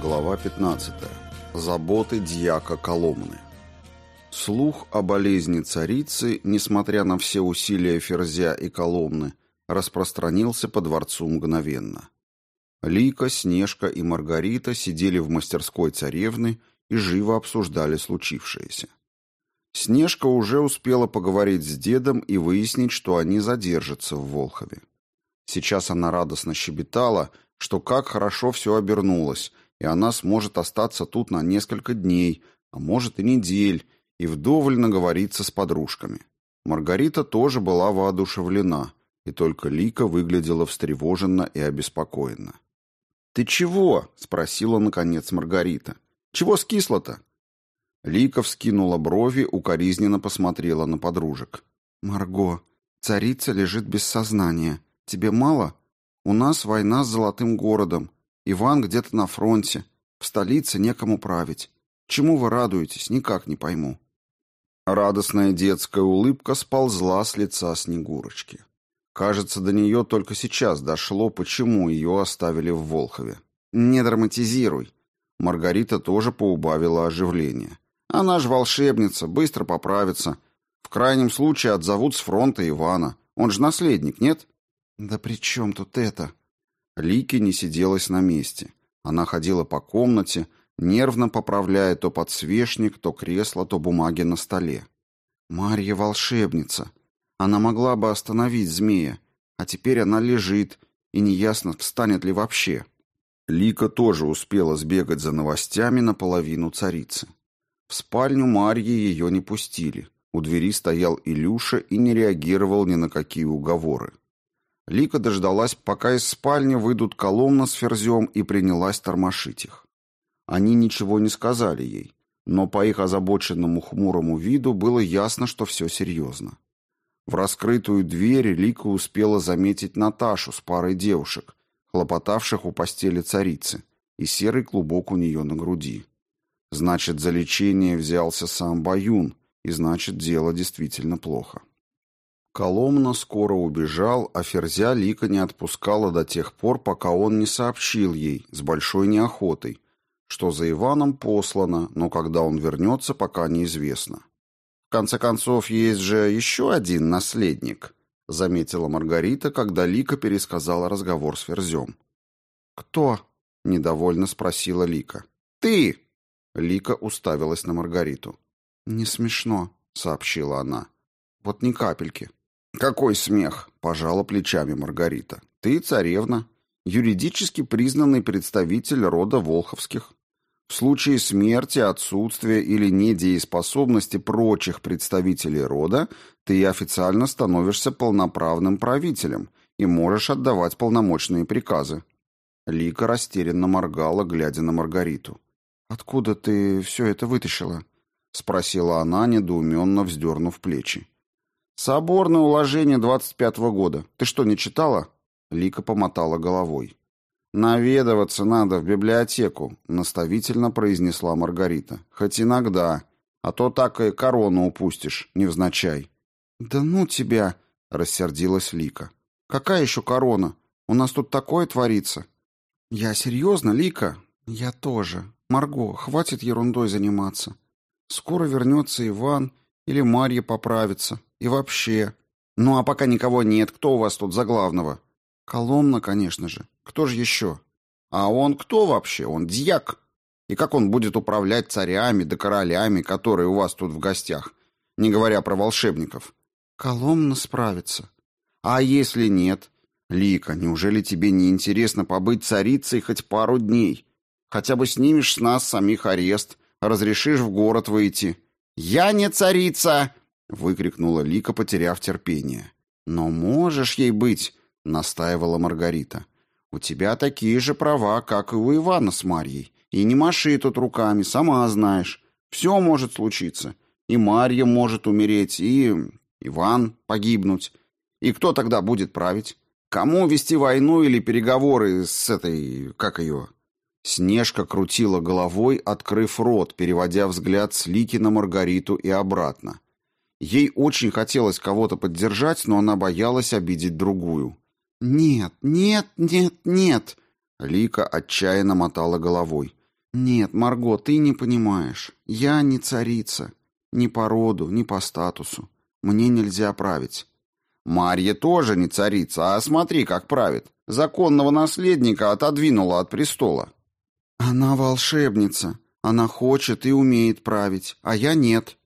Глава 15. Заботы дьяка Коломны. Слух о болезни царицы, несмотря на все усилия Ферзя и Коломны, распространился по дворцу мгновенно. Лика, Снежка и Маргарита сидели в мастерской царевны и живо обсуждали случившееся. Снежка уже успела поговорить с дедом и выяснить, что они задержатся в Волхове. Сейчас она радостно щебетала, что как хорошо все обернулось, и она сможет остаться тут на несколько дней, а может и недель, и вдоволь наговориться с подружками. Маргарита тоже была воодушевлена, и только Лика выглядела встревоженно и обеспокоенно. «Ты чего?» — спросила, наконец, Маргарита. «Чего скисло-то?» Лика вскинула брови, укоризненно посмотрела на подружек. «Марго, царица лежит без сознания. Тебе мало? У нас война с Золотым городом. Иван где-то на фронте. В столице некому править. Чему вы радуетесь, никак не пойму. Радостная детская улыбка сползла с лица Снегурочки. Кажется, до нее только сейчас дошло, почему ее оставили в Волхове. «Не драматизируй». Маргарита тоже поубавила оживление. «Она ж волшебница, быстро поправится. В крайнем случае отзовут с фронта Ивана. Он же наследник, нет?» «Да при чем тут это?» Лики не сиделась на месте. Она ходила по комнате, нервно поправляя то подсвечник, то кресло, то бумаги на столе. Марья волшебница. Она могла бы остановить змея, а теперь она лежит, и неясно, встанет ли вообще. Лика тоже успела сбегать за новостями наполовину царицы. В спальню Марьи ее не пустили. У двери стоял Илюша и не реагировал ни на какие уговоры. Лика дождалась, пока из спальни выйдут Коломна с Ферзем и принялась тормошить их. Они ничего не сказали ей, но по их озабоченному хмурому виду было ясно, что все серьезно. В раскрытую дверь Лика успела заметить Наташу с парой девушек, хлопотавших у постели царицы, и серый клубок у нее на груди. Значит, за лечение взялся сам Баюн, и значит, дело действительно плохо. Коломна скоро убежал, а Ферзя Лика не отпускала до тех пор, пока он не сообщил ей с большой неохотой, что за Иваном послано, но когда он вернется, пока неизвестно. «В конце концов, есть же еще один наследник», — заметила Маргарита, когда Лика пересказала разговор с Ферзем. «Кто?» — недовольно спросила Лика. «Ты!» — Лика уставилась на Маргариту. «Не смешно», — сообщила она. «Вот ни капельки». «Какой смех!» – пожала плечами Маргарита. «Ты царевна, юридически признанный представитель рода Волховских. В случае смерти, отсутствия или недееспособности прочих представителей рода ты официально становишься полноправным правителем и можешь отдавать полномочные приказы». Лика растерянно моргала, глядя на Маргариту. «Откуда ты все это вытащила?» — спросила она, недоуменно вздернув плечи. «Соборное уложение 25-го года. Ты что, не читала?» Лика помотала головой. «Наведываться надо в библиотеку», — наставительно произнесла Маргарита. «Хоть иногда, а то так и корону упустишь, невзначай». «Да ну тебя!» — рассердилась Лика. «Какая еще корона? У нас тут такое творится». «Я серьезно, Лика?» «Я тоже. Марго, хватит ерундой заниматься. Скоро вернется Иван или Марья поправится. И вообще. Ну а пока никого нет, кто у вас тут за главного? Коломна, конечно же. Кто же еще? А он кто вообще? Он дьяк. И как он будет управлять царями да королями, которые у вас тут в гостях? Не говоря про волшебников. Коломна справится. А если нет? Лика, неужели тебе не интересно побыть царицей хоть пару дней? Хотя бы снимешь с нас самих арест, разрешишь в город выйти. Я не царица, выкрикнула Лика, потеряв терпение. Но можешь ей быть, настаивала Маргарита. У тебя такие же права, как и у Ивана с Марьей. И не маши тут руками, сама знаешь. Все может случиться. И Марья может умереть, и Иван погибнуть. И кто тогда будет править? Кому вести войну или переговоры с этой, как ее? Снежка крутила головой, открыв рот, переводя взгляд с Лики на Маргариту и обратно. Ей очень хотелось кого-то поддержать, но она боялась обидеть другую. «Нет, нет, нет, нет!» Лика отчаянно мотала головой. «Нет, Марго, ты не понимаешь. Я не царица. Ни по роду, ни по статусу. Мне нельзя править». «Марья тоже не царица, а смотри, как правит. Законного наследника отодвинула от престола». «Она волшебница. Она хочет и умеет править, а я нет».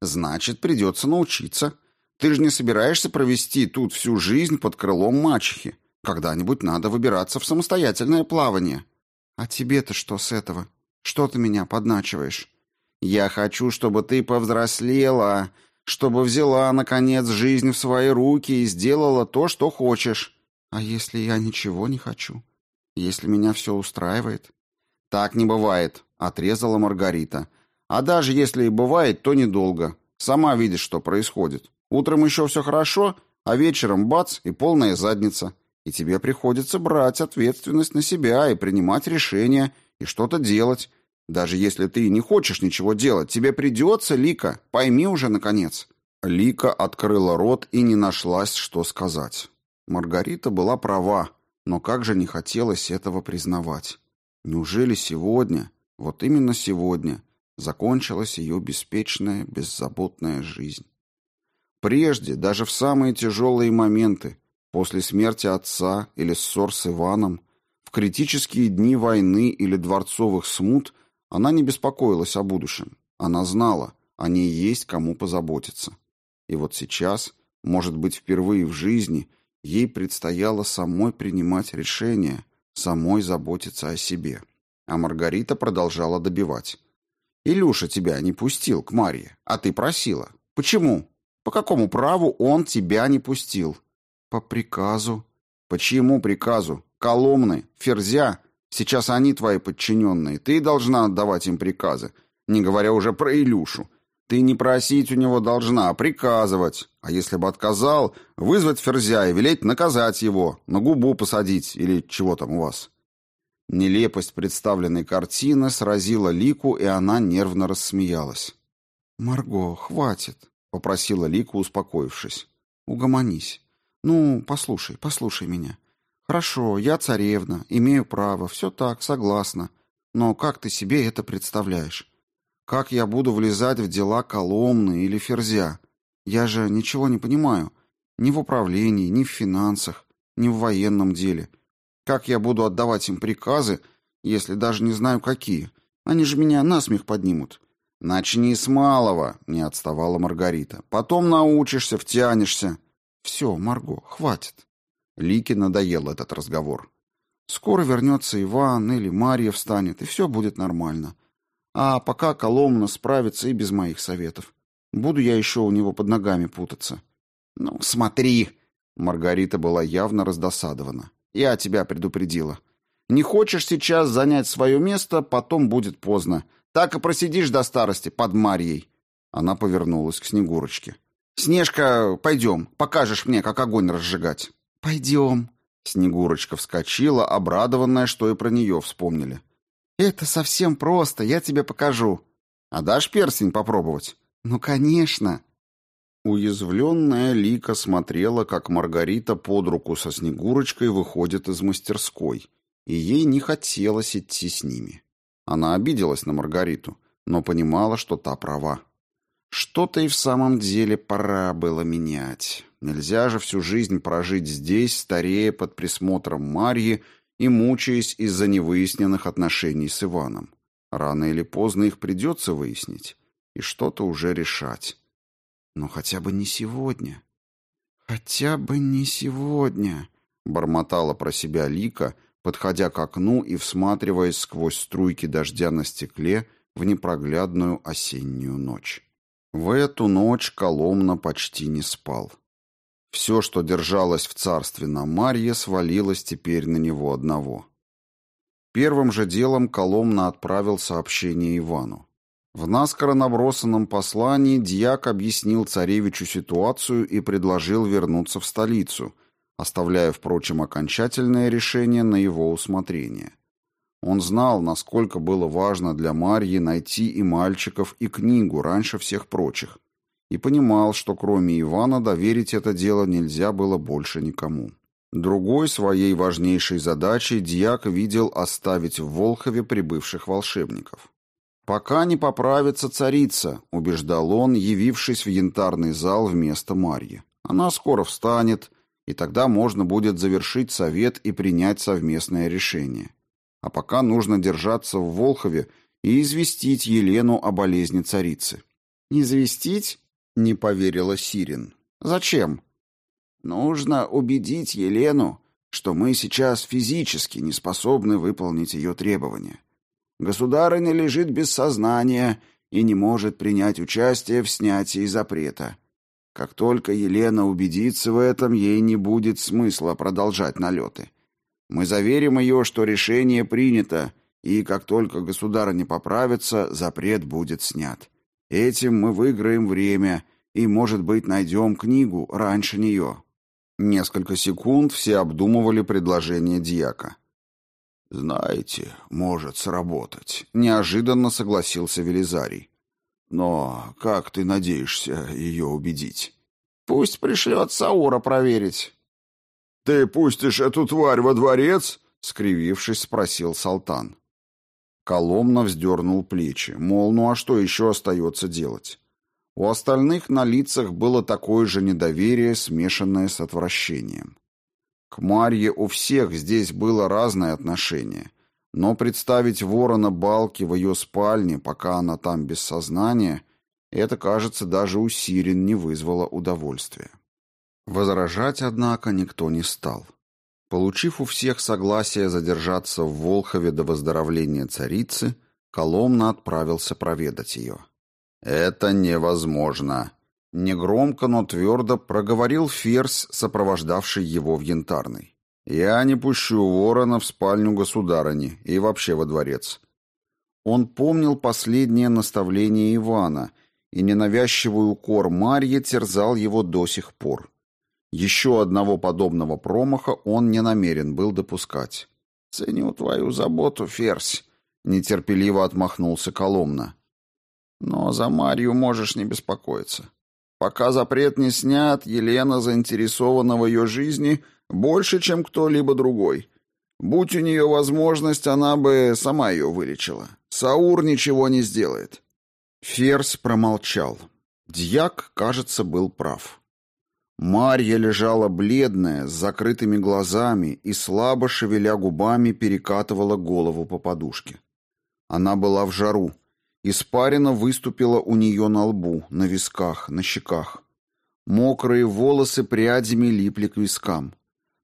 «Значит, придется научиться. Ты же не собираешься провести тут всю жизнь под крылом мачехи. Когда-нибудь надо выбираться в самостоятельное плавание». «А тебе-то что с этого? Что ты меня подначиваешь?» «Я хочу, чтобы ты повзрослела, чтобы взяла, наконец, жизнь в свои руки и сделала то, что хочешь». «А если я ничего не хочу? Если меня все устраивает?» «Так не бывает», — отрезала Маргарита. «А даже если и бывает, то недолго. Сама видишь, что происходит. Утром еще все хорошо, а вечером бац и полная задница и тебе приходится брать ответственность на себя и принимать решения, и что-то делать. Даже если ты не хочешь ничего делать, тебе придется, Лика, пойми уже, наконец». Лика открыла рот и не нашлась, что сказать. Маргарита была права, но как же не хотелось этого признавать. Неужели сегодня, вот именно сегодня, закончилась ее беспечная, беззаботная жизнь? Прежде, даже в самые тяжелые моменты, После смерти отца или ссор с Иваном, в критические дни войны или дворцовых смут она не беспокоилась о будущем. Она знала, о ней есть кому позаботиться. И вот сейчас, может быть, впервые в жизни, ей предстояло самой принимать решения, самой заботиться о себе. А Маргарита продолжала добивать. «Илюша тебя не пустил к Марье, а ты просила. Почему? По какому праву он тебя не пустил?» По приказу. По чьему приказу? Коломны, Ферзя. Сейчас они твои подчиненные. Ты должна отдавать им приказы. Не говоря уже про Илюшу. Ты не просить у него должна, а приказывать. А если бы отказал, вызвать Ферзя и велеть наказать его, на губу посадить или чего там у вас. Нелепость представленной картины сразила Лику, и она нервно рассмеялась. «Марго, хватит», — попросила Лика, успокоившись. «Угомонись. «Ну, послушай, послушай меня. Хорошо, я царевна, имею право, все так, согласна. Но как ты себе это представляешь? Как я буду влезать в дела Коломны или Ферзя? Я же ничего не понимаю. Ни в управлении, ни в финансах, ни в военном деле. Как я буду отдавать им приказы, если даже не знаю какие? Они же меня насмех поднимут». «Начни с малого», — не отставала Маргарита. «Потом научишься, втянешься». «Все, Марго, хватит». Лике надоел этот разговор. «Скоро вернется Иван или Марья встанет, и все будет нормально. А пока Коломна справится и без моих советов. Буду я еще у него под ногами путаться». «Ну, смотри!» Маргарита была явно раздосадована. «Я тебя предупредила. Не хочешь сейчас занять свое место, потом будет поздно. Так и просидишь до старости под Марьей». Она повернулась к Снегурочке. «Снежка, пойдем, покажешь мне, как огонь разжигать». «Пойдем». Снегурочка вскочила, обрадованная, что и про нее вспомнили. «Это совсем просто, я тебе покажу». «А дашь перстень попробовать?» «Ну, конечно». Уязвленная Лика смотрела, как Маргарита под руку со Снегурочкой выходит из мастерской, и ей не хотелось идти с ними. Она обиделась на Маргариту, но понимала, что та права. Что-то и в самом деле пора было менять. Нельзя же всю жизнь прожить здесь, старея под присмотром Марьи и мучаясь из-за невыясненных отношений с Иваном. Рано или поздно их придется выяснить и что-то уже решать. Но хотя бы не сегодня. Хотя бы не сегодня, бормотала про себя Лика, подходя к окну и всматриваясь сквозь струйки дождя на стекле в непроглядную осеннюю ночь. В эту ночь Коломна почти не спал. Все, что держалось в царстве на Марье, свалилось теперь на него одного. Первым же делом Коломна отправил сообщение Ивану. В наскоро набросанном послании дьяк объяснил царевичу ситуацию и предложил вернуться в столицу, оставляя, впрочем, окончательное решение на его усмотрение. Он знал, насколько было важно для Марьи найти и мальчиков, и книгу раньше всех прочих, и понимал, что кроме Ивана доверить это дело нельзя было больше никому. Другой своей важнейшей задачей дьяк видел оставить в Волхове прибывших волшебников. «Пока не поправится царица», — убеждал он, явившись в янтарный зал вместо Марьи. «Она скоро встанет, и тогда можно будет завершить совет и принять совместное решение. А пока нужно держаться в Волхове и известить Елену о болезни царицы». «Известить?» — не поверила Сирин. «Зачем?» «Нужно убедить Елену, что мы сейчас физически не способны выполнить ее требования. Государыня лежит без сознания и не может принять участие в снятии запрета. Как только Елена убедится в этом, ей не будет смысла продолжать налеты. Мы заверим ее, что решение принято, и как только государыня поправится, запрет будет снят. Этим мы выиграем время и, может быть, найдем книгу раньше нее». Несколько секунд все обдумывали предложение дьяка. «Знаете, может сработать», — неожиданно согласился Велизарий. «Но как ты надеешься ее убедить?» «Пусть пришлет Саура проверить». «Ты пустишь эту тварь во дворец?» — скривившись, спросил Салтан. Коломна вздернул плечи, мол, ну а что еще остается делать? У остальных на лицах было такое же недоверие, смешанное с отвращением. К Марье у всех здесь было разное отношение, но представить ворона Балки в ее спальне, пока она там без сознания, это, кажется, даже у Сирин не вызвало удовольствия. Возражать, однако, никто не стал. Получив у всех согласие задержаться в Волхове до выздоровления царицы, Коломна отправился проведать ее. «Это невозможно», Негромко, но твердо проговорил Ферзь, сопровождавший его в Янтарной. «Я не пущу ворона в спальню государыни и вообще во дворец». Он помнил последнее наставление Ивана, и ненавязчивый укор Марье терзал его до сих пор. Еще одного подобного промаха он не намерен был допускать. «Ценю твою заботу, Ферзь», — нетерпеливо отмахнулся Коломна. «Но за Марью можешь не беспокоиться. Пока запрет не снят, Елена заинтересована в ее жизни больше, чем кто-либо другой. Будь у нее возможность, она бы сама ее вылечила. Саур ничего не сделает. Ферзь промолчал. Дьяк, кажется, был прав. Марья лежала бледная, с закрытыми глазами и, слабо шевеля губами, перекатывала голову по подушке. Она была в жару, Испарина выступила у нее на лбу, на висках, на щеках. Мокрые волосы прядями липли к вискам.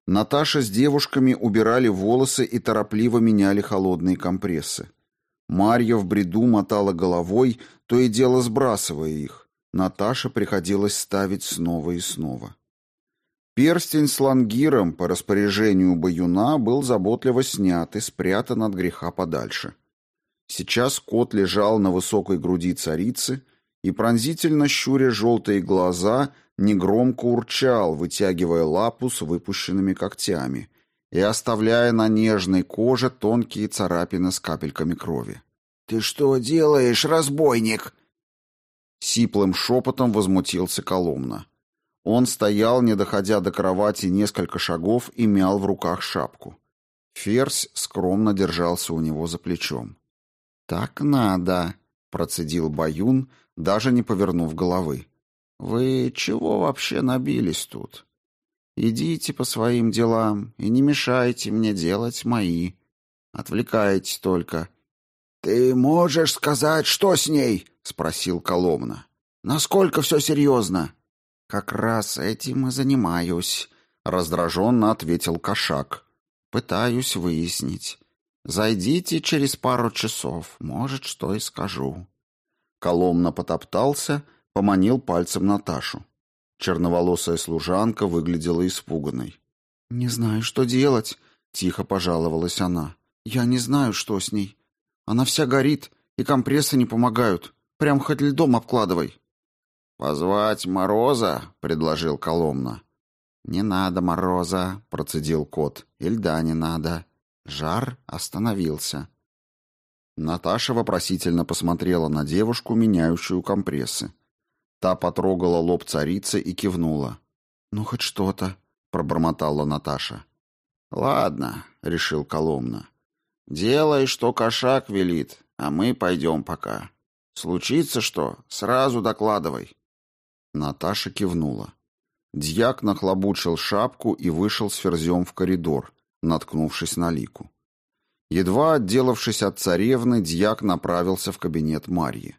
Наташа с девушками убирали волосы и торопливо меняли холодные компрессы. Марья в бреду мотала головой, то и дело сбрасывая их. Наташе приходилось ставить снова и снова. Перстень с лангиром по распоряжению баюна был заботливо снят и спрятан от греха подальше. Сейчас кот лежал на высокой груди царицы и, пронзительно щуря желтые глаза, негромко урчал, вытягивая лапу с выпущенными когтями и оставляя на нежной коже тонкие царапины с капельками крови. «Ты что делаешь, разбойник?» Сиплым шепотом возмутился Коломна. Он стоял, не доходя до кровати несколько шагов, и мял в руках шапку. Ферзь скромно держался у него за плечом. «Так надо», — процедил Баюн, даже не повернув головы. «Вы чего вообще набились тут? Идите по своим делам и не мешайте мне делать мои. Отвлекаетесь только». «Ты можешь сказать, что с ней?» — спросил Коломна. «Насколько все серьезно?» «Как раз этим и занимаюсь», — раздраженно ответил Кошак. «Пытаюсь выяснить». Зайдите через пару часов, может, что и скажу. Коломна потоптался, поманил пальцем Наташу. Черноволосая служанка выглядела испуганной. «Не знаю, что делать», — тихо пожаловалась она. «Я не знаю, что с ней. Она вся горит, и компрессы не помогают. Прям хоть льдом обкладывай». «Позвать Мороза?» — предложил Коломна. «Не надо Мороза», — процедил кот. «И льда не надо. Жар остановился. Наташа вопросительно посмотрела на девушку, меняющую компрессы. Та потрогала лоб царицы и кивнула. «Ну, хоть что-то», — пробормотала Наташа. «Ладно», — решил Коломна. «Делай, что кошак велит, а мы пойдем пока. Случится что, сразу докладывай». Наташа кивнула. Дьяк нахлобучил шапку и вышел с ферзем в коридор, наткнувшись на лику. Едва отделавшись от царевны, дьяк направился в кабинет Марьи.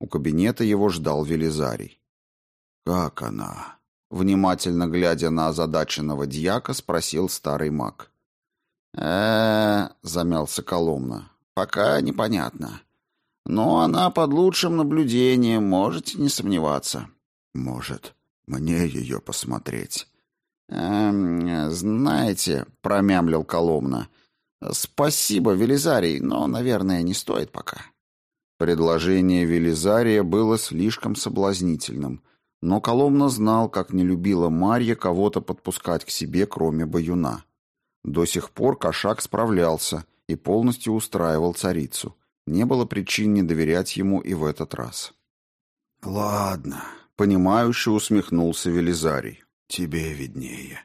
У кабинета его ждал Велизарий. «Как она?» Внимательно глядя на озадаченного дьяка, спросил старый маг. Э замялся Коломна. «Пока непонятно. Но она под лучшим наблюдением, можете не сомневаться». «Может, мне ее посмотреть?» «Эм, знаете», — промямлил Коломна, — «спасибо, Велизарий, но, наверное, не стоит пока». Предложение Велизария было слишком соблазнительным, но Коломна знал, как не любила Марья кого-то подпускать к себе, кроме Баюна. До сих пор кошак справлялся и полностью устраивал царицу. Не было причин не доверять ему и в этот раз. «Ладно», — понимающе усмехнулся Велизарий. «Тебе виднее.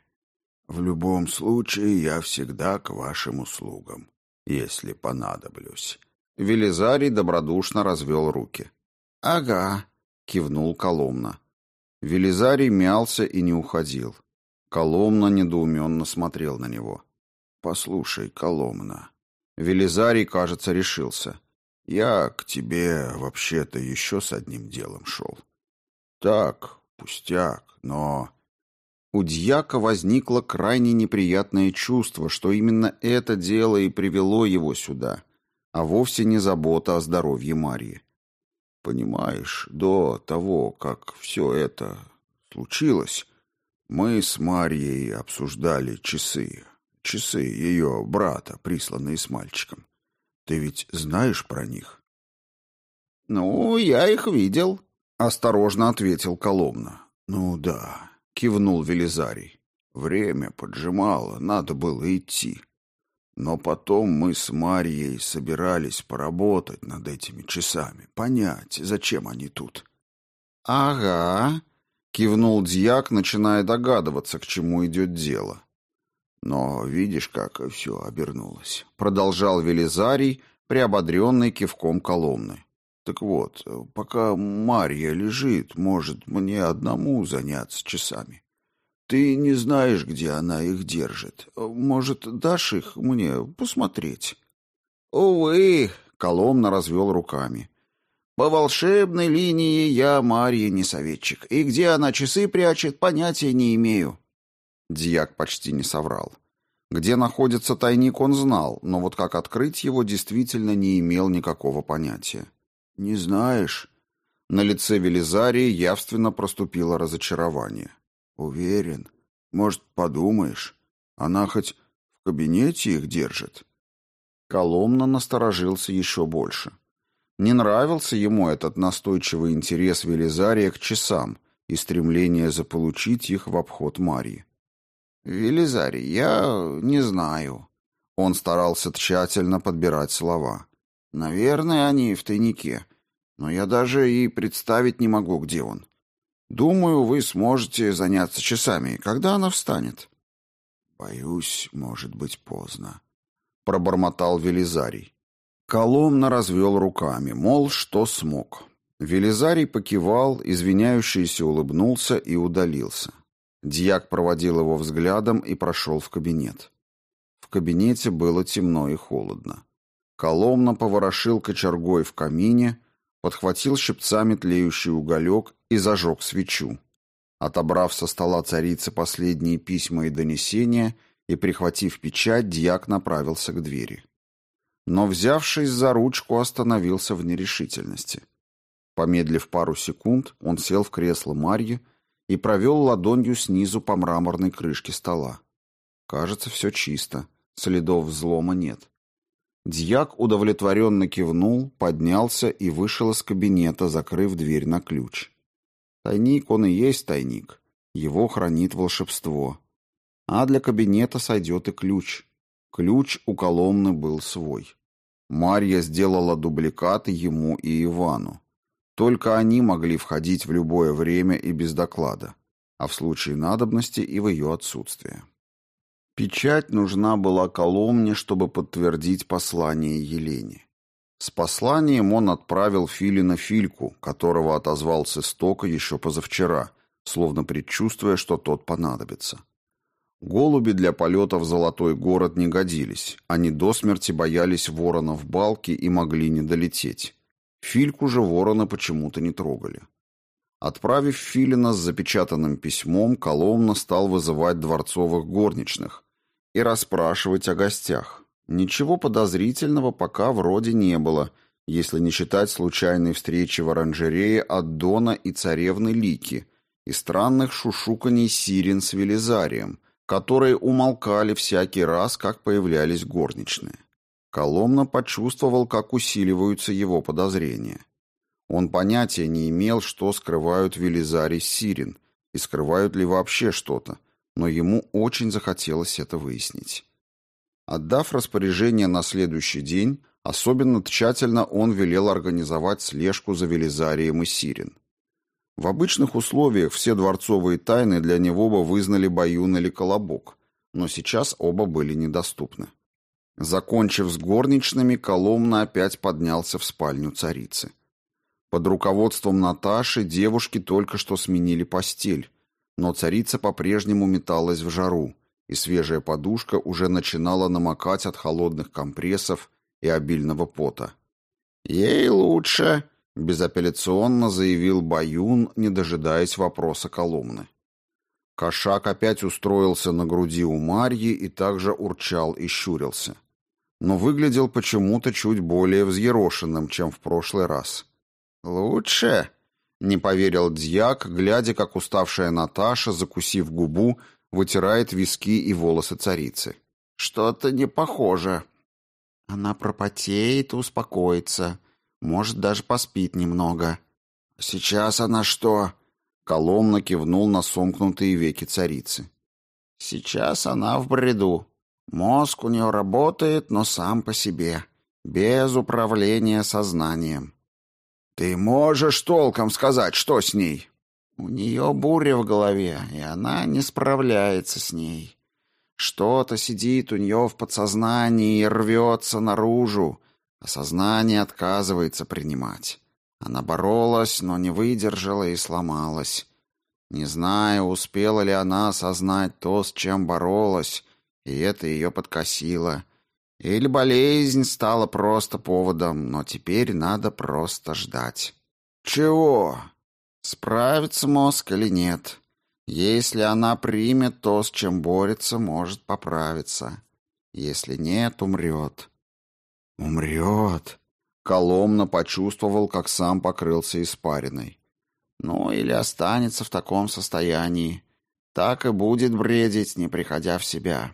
В любом случае я всегда к вашим услугам, если понадоблюсь». Велизарий добродушно развел руки. «Ага», — кивнул Коломна. Велизарий мялся и не уходил. Коломна недоуменно смотрел на него. «Послушай, Коломна». Велизарий, кажется, решился. «Я к тебе вообще-то еще с одним делом шел. Так, пустяк, но...» У дьяка возникло крайне неприятное чувство, что именно это дело и привело его сюда, а вовсе не забота о здоровье Марьи. Понимаешь, до того, как все это случилось, мы с Марьей обсуждали часы. Часы ее брата, присланные с мальчиком. Ты ведь знаешь про них? Ну, я их видел, осторожно ответил Коломна. Ну да, кивнул Велизарий. Время поджимало, надо было идти. Но потом мы с Марией собирались поработать над этими часами, понять, зачем они тут. «Ага», — кивнул дьяк, начиная догадываться, к чему идет дело. «Но видишь, как все обернулось», — продолжал Велизарий, приободренный кивком Коломны. «Так вот, пока Марья лежит, может, мне одному заняться часами. Ты не знаешь, где она их держит. Может, дашь их мне посмотреть? Увы, Коломна развел руками. По волшебной линии я Марья не советчик, и где она часы прячет, понятия не имею. Дьяк почти не соврал. Где находится тайник, он знал, но вот как открыть его действительно не имел никакого понятия. «Не знаешь?» На лице Велизарии явственно проступило разочарование. Уверен. Может, подумаешь, она хоть в кабинете их держит? Коломна насторожился еще больше. Не нравился ему этот настойчивый интерес Велизария к часам и стремление заполучить их в обход Марьи. «Велизарий, я не знаю». Он старался тщательно подбирать слова. «Наверное, они в тайнике, но я даже и представить не могу, где он. Думаю, вы сможете заняться часами, когда она встанет. Боюсь, может быть поздно, пробормотал Велизарий. Коломна развел руками, мол, что смог. Велизарий покивал, извиняющийся улыбнулся и удалился. Дьяк проводил его взглядом и прошел в кабинет. В кабинете было темно и холодно. Коломна поворошил кочергой в камине, подхватил щипцами тлеющий уголек и зажег свечу. Отобрав со стола царицы последние письма и донесения и прихватив печать, дьяк направился к двери. Но, взявшись за ручку, остановился в нерешительности. Помедлив пару секунд, он сел в кресло Марьи и провел ладонью снизу по мраморной крышке стола. Кажется, все чисто, следов взлома нет. Дьяк удовлетворенно кивнул, поднялся и вышел из кабинета, закрыв дверь на ключ. Тайник он и есть тайник. Его хранит волшебство. А для кабинета сойдет и ключ. Ключ у Коломны был свой. Марья сделала дубликаты ему и Ивану. Только они могли входить в любое время и без доклада. а в случае надобности и в ее отсутствие. Печать нужна была Коломне, чтобы подтвердить послание Елене. С посланием он отправил Филина Фильку, которого отозвал с истока еще позавчера, словно предчувствуя, что тот понадобится. Голуби для полета в Золотой город не годились, они до смерти боялись ворона в балке и могли не долететь. Фильку же ворона почему-то не трогали. Отправив Филина с запечатанным письмом, Коломна стал вызывать дворцовых горничных и расспрашивать о гостях. Ничего подозрительного пока вроде не было, если не считать случайной встречи в оранжерее от Дона и царевны Лики и странных шушуканий Сирин с Велизарием, которые умолкали всякий раз, как появлялись горничные. Коломна почувствовал, как усиливаются его подозрения. Он понятия не имел, что скрывают Велизарий Сирин, и скрывают ли вообще что-то, но ему очень захотелось это выяснить. Отдав распоряжение на следующий день, особенно тщательно он велел организовать слежку за Велизарием и Сирин. В обычных условиях все дворцовые тайны для него бы вызнали Баюн или Колобок, но сейчас оба были недоступны. Закончив с горничными, Коломна опять поднялся в спальню царицы. Под руководством Наташи девушки только что сменили постель, но царица по-прежнему металась в жару, и свежая подушка уже начинала намокать от холодных компрессов и обильного пота. «Ей лучше», — безапелляционно заявил Баюн, не дожидаясь вопроса Коломны. Кошак опять устроился на груди у Марьи и также урчал и щурился. Но выглядел почему-то чуть более взъерошенным, чем в прошлый раз. «Лучше?» — не поверил дьяк, глядя, как уставшая Наташа, закусив губу, вытирает виски и волосы царицы. «Что-то не похоже». «Она пропотеет и успокоится. Может, даже поспит немного». «Сейчас она что?» — Коломна кивнул на сомкнутые веки царицы. «Сейчас она в бреду. Мозг у нее работает, но сам по себе, без управления сознанием. «Ты можешь толком сказать, что с ней?» «У нее буря в голове, и она не справляется с ней. Что-то сидит у нее в подсознании и рвется наружу, а сознание отказывается принимать. Она боролась, но не выдержала и сломалась. Не знаю, успела ли она осознать то, с чем боролась, и это ее подкосило. Или болезнь стала просто поводом, но теперь надо просто ждать. Чего? Справится мозг или нет? Если она примет то, с чем борется, может поправиться. Если нет, умрет. Умрет. Коломна почувствовал, как сам покрылся испариной. Ну, или останется в таком состоянии. Так и будет бредить, не приходя в себя.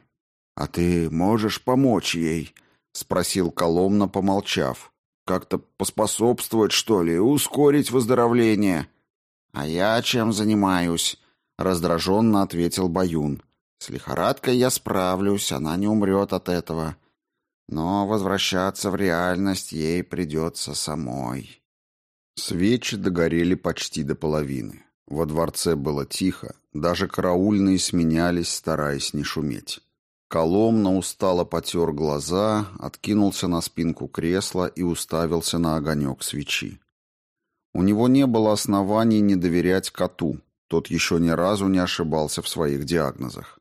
«А ты можешь помочь ей?» — спросил Коломна, помолчав. «Как-то поспособствовать, что ли, ускорить выздоровление?» «А я чем занимаюсь?» — раздраженно ответил Баюн. «С лихорадкой я справлюсь, она не умрет от этого. Но возвращаться в реальность ей придется самой». Свечи догорели почти до половины. Во дворце было тихо, даже караульные сменялись, стараясь не шуметь. Коломна устало потер глаза, откинулся на спинку кресла и уставился на огонек свечи. У него не было оснований не доверять коту, тот еще ни разу не ошибался в своих диагнозах.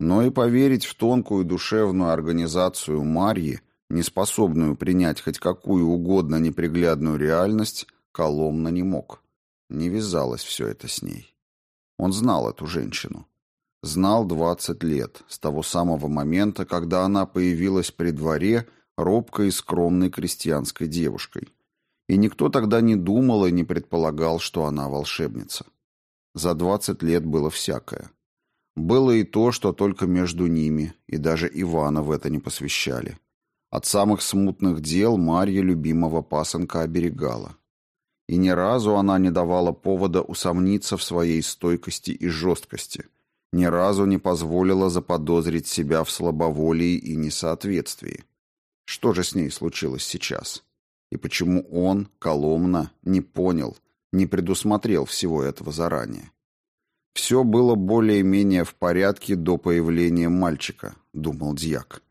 Но и поверить в тонкую душевную организацию Марьи, неспособную принять хоть какую угодно неприглядную реальность, Коломна не мог. Не вязалось все это с ней. Он знал эту женщину. Знал двадцать лет, с того самого момента, когда она появилась при дворе робкой и скромной крестьянской девушкой. И никто тогда не думал и не предполагал, что она волшебница. За двадцать лет было всякое. Было и то, что только между ними, и даже Ивана в это не посвящали. От самых смутных дел Марья любимого пасынка оберегала. И ни разу она не давала повода усомниться в своей стойкости и жесткости – ни разу не позволила заподозрить себя в слабоволии и несоответствии. Что же с ней случилось сейчас? И почему он, Коломна, не понял, не предусмотрел всего этого заранее? Все было более-менее в порядке до появления мальчика, думал дьяк.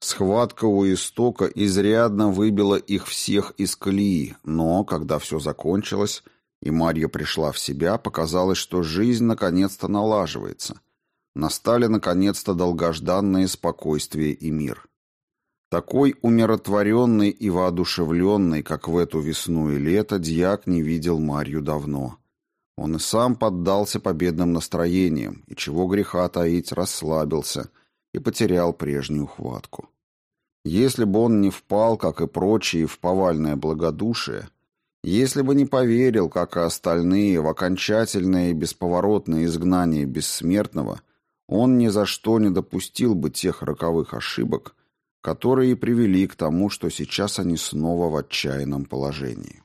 Схватка у истока изрядно выбила их всех из колеи, но, когда все закончилось, и Марья пришла в себя, показалось, что жизнь наконец-то налаживается. Настали наконец-то долгожданное спокойствие и мир. Такой умиротворенный и воодушевленный, как в эту весну и лето, дьяк не видел Марью давно. Он и сам поддался победным настроениям, и чего греха таить, расслабился и потерял прежнюю хватку. Если бы он не впал, как и прочие, в повальное благодушие, если бы не поверил, как и остальные, в окончательное и бесповоротное изгнание бессмертного, он ни за что не допустил бы тех роковых ошибок, которые привели к тому, что сейчас они снова в отчаянном положении.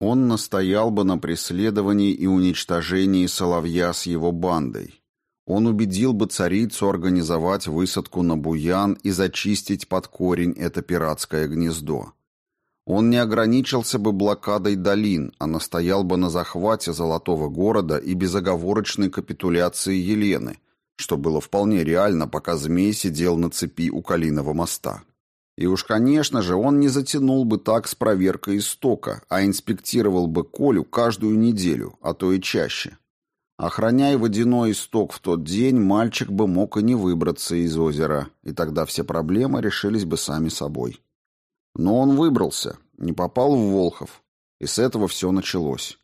Он настоял бы на преследовании и уничтожении Соловья с его бандой. Он убедил бы царицу организовать высадку на Буян и зачистить под корень это пиратское гнездо. Он не ограничился бы блокадой долин, а настоял бы на захвате Золотого города и безоговорочной капитуляции Елены – что было вполне реально, пока змей сидел на цепи у Калиного моста. И уж, конечно же, он не затянул бы так с проверкой истока, а инспектировал бы Колю каждую неделю, а то и чаще. Охраняя водяной исток в тот день, мальчик бы мог и не выбраться из озера, и тогда все проблемы решились бы сами собой. Но он выбрался, не попал в Волхов, и с этого все началось.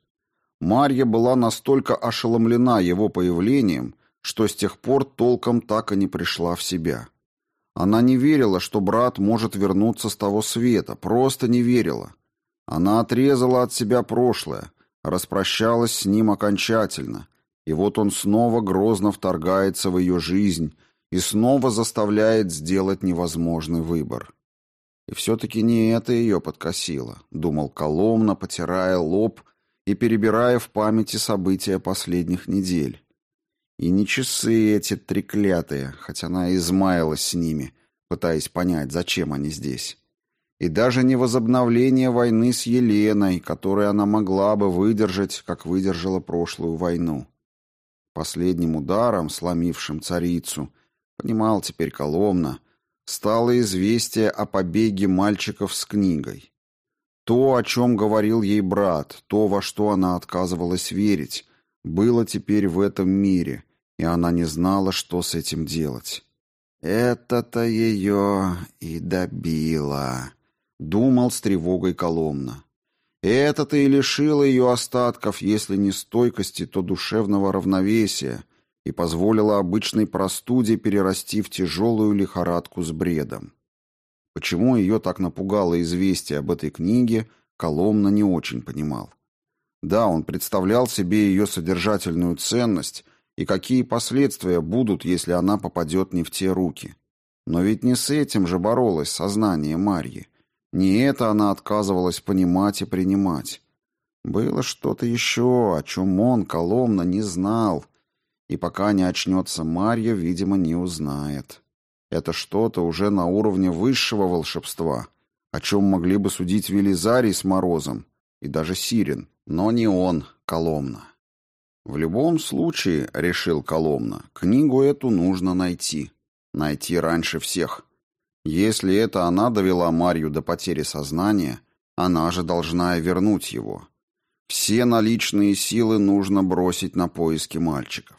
Марья была настолько ошеломлена его появлением, что с тех пор толком так и не пришла в себя. Она не верила, что брат может вернуться с того света, просто не верила. Она отрезала от себя прошлое, распрощалась с ним окончательно, и вот он снова грозно вторгается в ее жизнь и снова заставляет сделать невозможный выбор. И все-таки не это ее подкосило, думал Коломна, потирая лоб и перебирая в памяти события последних недель. И не часы эти треклятые, хотя она измаялась с ними, пытаясь понять, зачем они здесь. И даже не возобновление войны с Еленой, которой она могла бы выдержать, как выдержала прошлую войну. Последним ударом, сломившим царицу, понимал теперь Коломна, стало известие о побеге мальчиков с книгой. То, о чем говорил ей брат, то, во что она отказывалась верить, было теперь в этом мире, и она не знала, что с этим делать. «Это-то ее и добило», — думал с тревогой Коломна. «Это-то и лишило ее остатков, если не стойкости, то душевного равновесия, и позволило обычной простуде перерасти в тяжелую лихорадку с бредом». Почему ее так напугало известие об этой книге, Коломна не очень понимал. Да, он представлял себе ее содержательную ценность — и какие последствия будут, если она попадет не в те руки. Но ведь не с этим же боролось сознание Марьи. Не это она отказывалась понимать и принимать. Было что-то еще, о чем он, Коломна, не знал. И пока не очнется Марья, видимо, не узнает. Это что-то уже на уровне высшего волшебства, о чем могли бы судить Велизарий с Морозом и даже Сирин, но не он, Коломна. В любом случае, решил Коломна, книгу эту нужно найти. Найти раньше всех. Если это она довела Марью до потери сознания, она же должна вернуть его. Все наличные силы нужно бросить на поиски мальчиков.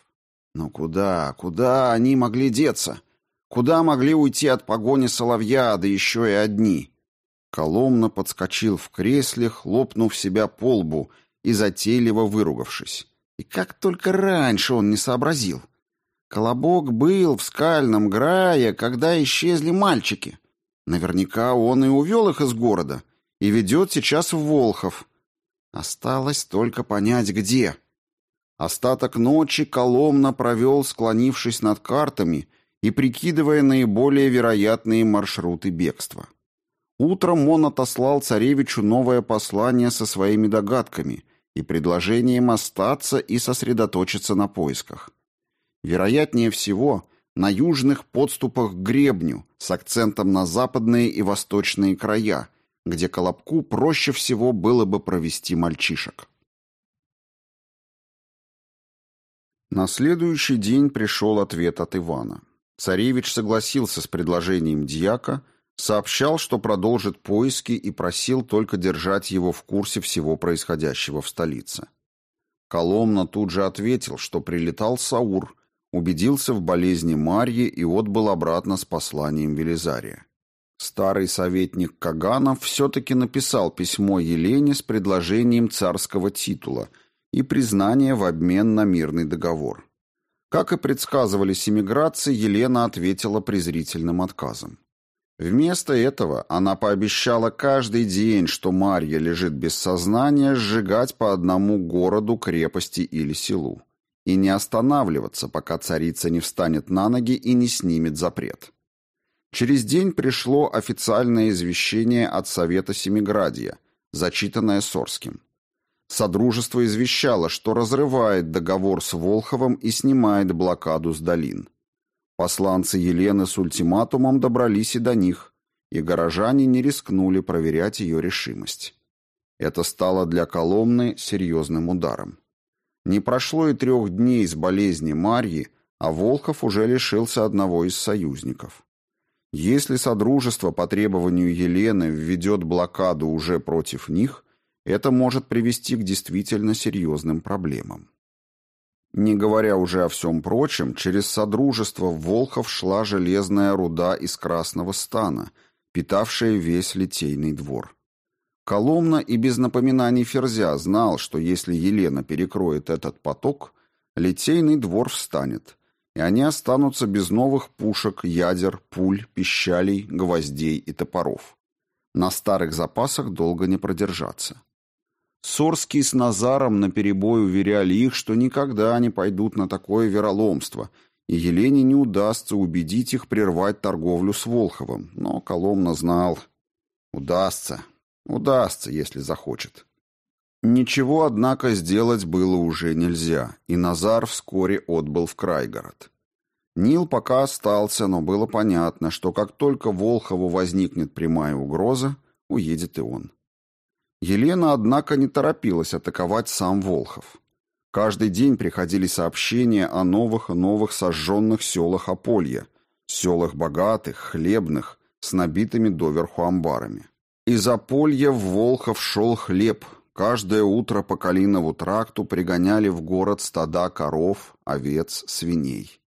Но куда, куда они могли деться? Куда могли уйти от погони соловья, да еще и одни? Коломна подскочил в кресле, хлопнув себя по лбу и затейливо выругавшись. И как только раньше он не сообразил. Колобок был в скальном грае, когда исчезли мальчики. Наверняка он и увел их из города и ведет сейчас в Волхов. Осталось только понять, где. Остаток ночи Коломна провел, склонившись над картами и прикидывая наиболее вероятные маршруты бегства. Утром он отослал царевичу новое послание со своими догадками — и предложением остаться и сосредоточиться на поисках. Вероятнее всего, на южных подступах к гребню с акцентом на западные и восточные края, где Колобку проще всего было бы провести мальчишек. На следующий день пришел ответ от Ивана. Царевич согласился с предложением дьяка, сообщал, что продолжит поиски и просил только держать его в курсе всего происходящего в столице. Коломна тут же ответил, что прилетал Саур, убедился в болезни Марьи и отбыл обратно с посланием Велизария. Старый советник Каганов все-таки написал письмо Елене с предложением царского титула и признания в обмен на мирный договор. Как и предсказывали семиградцы, Елена ответила презрительным отказом. Вместо этого она пообещала каждый день, что Марья лежит без сознания, сжигать по одному городу, крепости или селу. И не останавливаться, пока царица не встанет на ноги и не снимет запрет. Через день пришло официальное извещение от Совета Семиградия, зачитанное Сорским. Содружество извещало, что разрывает договор с Волховым и снимает блокаду с долин. Посланцы Елены с ультиматумом добрались и до них, и горожане не рискнули проверять ее решимость. Это стало для Коломны серьезным ударом. Не прошло и трех дней с болезни Марьи, а Волхов уже лишился одного из союзников. Если Содружество по требованию Елены введет блокаду уже против них, это может привести к действительно серьезным проблемам. Не говоря уже о всем прочем, через Содружество Волхов шла железная руда из Красного Стана, питавшая весь Литейный двор. Коломна и без напоминаний Ферзя знал, что если Елена перекроет этот поток, Литейный двор встанет, и они останутся без новых пушек, ядер, пуль, пищалей, гвоздей и топоров. На старых запасах долго не продержаться. Сорский с Назаром наперебой уверяли их, что никогда не пойдут на такое вероломство, и Елене не удастся убедить их прервать торговлю с Волховым. Но Коломна знал. Удастся. Удастся, если захочет. Ничего, однако, сделать было уже нельзя, и Назар вскоре отбыл в Крайгород. Нил пока остался, но было понятно, что как только Волхову возникнет прямая угроза, уедет и он. Елена, однако, не торопилась атаковать сам Волхов. Каждый день приходили сообщения о новых и новых сожженных селах Аполья, селах богатых, хлебных, с набитыми доверху амбарами. Из Аполья в Волхов шел хлеб, Каждое утро по Калинову тракту пригоняли в город стада коров, овец, свиней.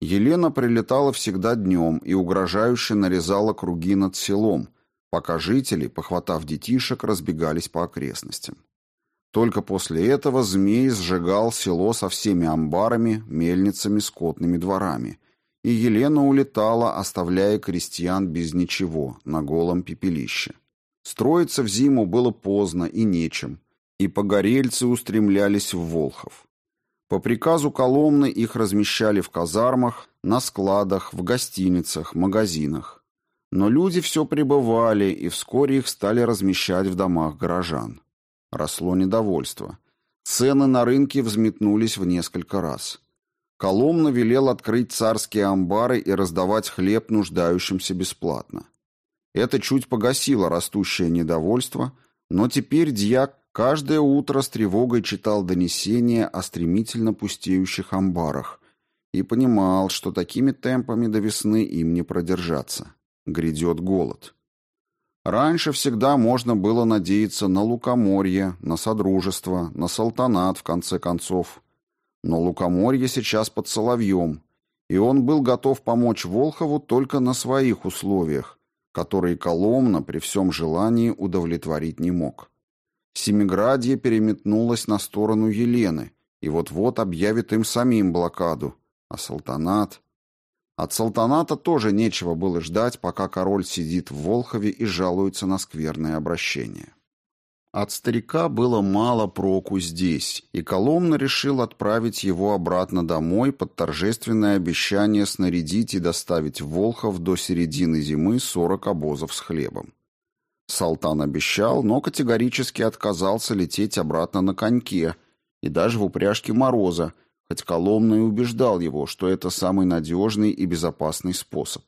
Елена прилетала всегда днем и угрожающе нарезала круги над селом, пока жители, похватав детишек, разбегались по окрестностям. Только после этого змей сжигал село со всеми амбарами, мельницами, скотными дворами, и Елена улетала, оставляя крестьян без ничего, на голом пепелище. Строиться в зиму было поздно и нечем, и погорельцы устремлялись в Волхов. По приказу Коломны их размещали в казармах, на складах, в гостиницах, магазинах. Но люди все прибывали, и вскоре их стали размещать в домах горожан. Росло недовольство. Цены на рынке взметнулись в несколько раз. Коломна велел открыть царские амбары и раздавать хлеб нуждающимся бесплатно. Это чуть погасило растущее недовольство, но теперь дьяк каждое утро с тревогой читал донесения о стремительно пустеющих амбарах и понимал, что такими темпами до весны им не продержаться. Грядет голод. Раньше всегда можно было надеяться на лукоморье, на содружество, на салтанат, в конце концов. Но лукоморье сейчас под Соловьем, и он был готов помочь Волхову только на своих условиях, которые Коломна при всем желании удовлетворить не мог. Семиградье переметнулось на сторону Елены и вот-вот объявит им самим блокаду, а султанат... От султаната тоже нечего было ждать, пока король сидит в Волхове и жалуется на скверное обращение. От старика было мало проку здесь, и Коломна решил отправить его обратно домой под торжественное обещание снарядить и доставить в Волхов до середины зимы сорок обозов с хлебом. Салтан обещал, но категорически отказался лететь обратно на коньке и даже в упряжке Мороза, хоть Коломна и убеждал его, что это самый надежный и безопасный способ.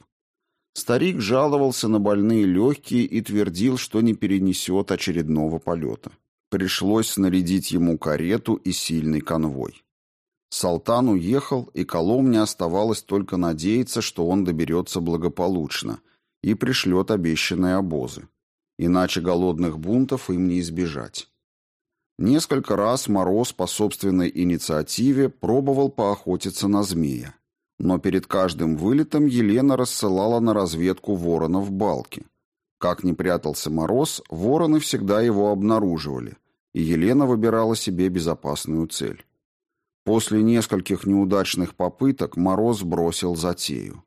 Старик жаловался на больные легкие и твердил, что не перенесет очередного полета. Пришлось снарядить ему карету и сильный конвой. Салтан уехал, и Коломне оставалось только надеяться, что он доберется благополучно и пришлет обещанные обозы. Иначе голодных бунтов им не избежать. Несколько раз Мороз по собственной инициативе пробовал поохотиться на змея. Но перед каждым вылетом Елена рассылала на разведку ворона в балки. Как ни прятался Мороз, вороны всегда его обнаруживали, и Елена выбирала себе безопасную цель. После нескольких неудачных попыток Мороз бросил затею.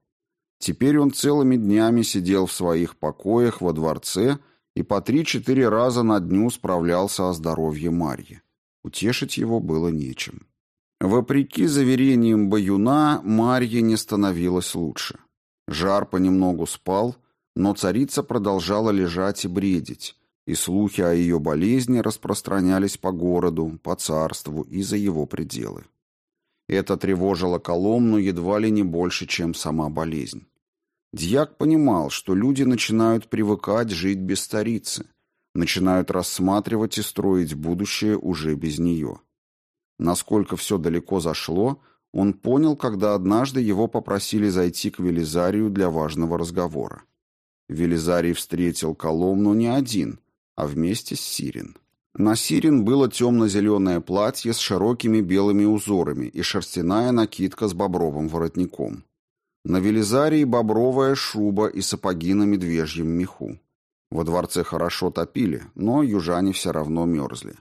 Теперь он целыми днями сидел в своих покоях во дворце и по три-четыре раза на дню справлялся о здоровье Марьи. Утешить его было нечем. Вопреки заверениям Баюна, Марье не становилось лучше. Жар понемногу спал, но царица продолжала лежать и бредить, и слухи о ее болезни распространялись по городу, по царству и за его пределы. Это тревожило Коломну едва ли не больше, чем сама болезнь. Дьяк понимал, что люди начинают привыкать жить без старицы, начинают рассматривать и строить будущее уже без нее. Насколько все далеко зашло, он понял, когда однажды его попросили зайти к Велизарию для важного разговора. Велизарий встретил Коломну не один, а вместе с Сирин. На Сирин было темно-зеленое платье с широкими белыми узорами и шерстяная накидка с бобровым воротником. На Велизарии бобровая шуба и сапоги на медвежьем меху. Во дворце хорошо топили, но южане все равно мерзли.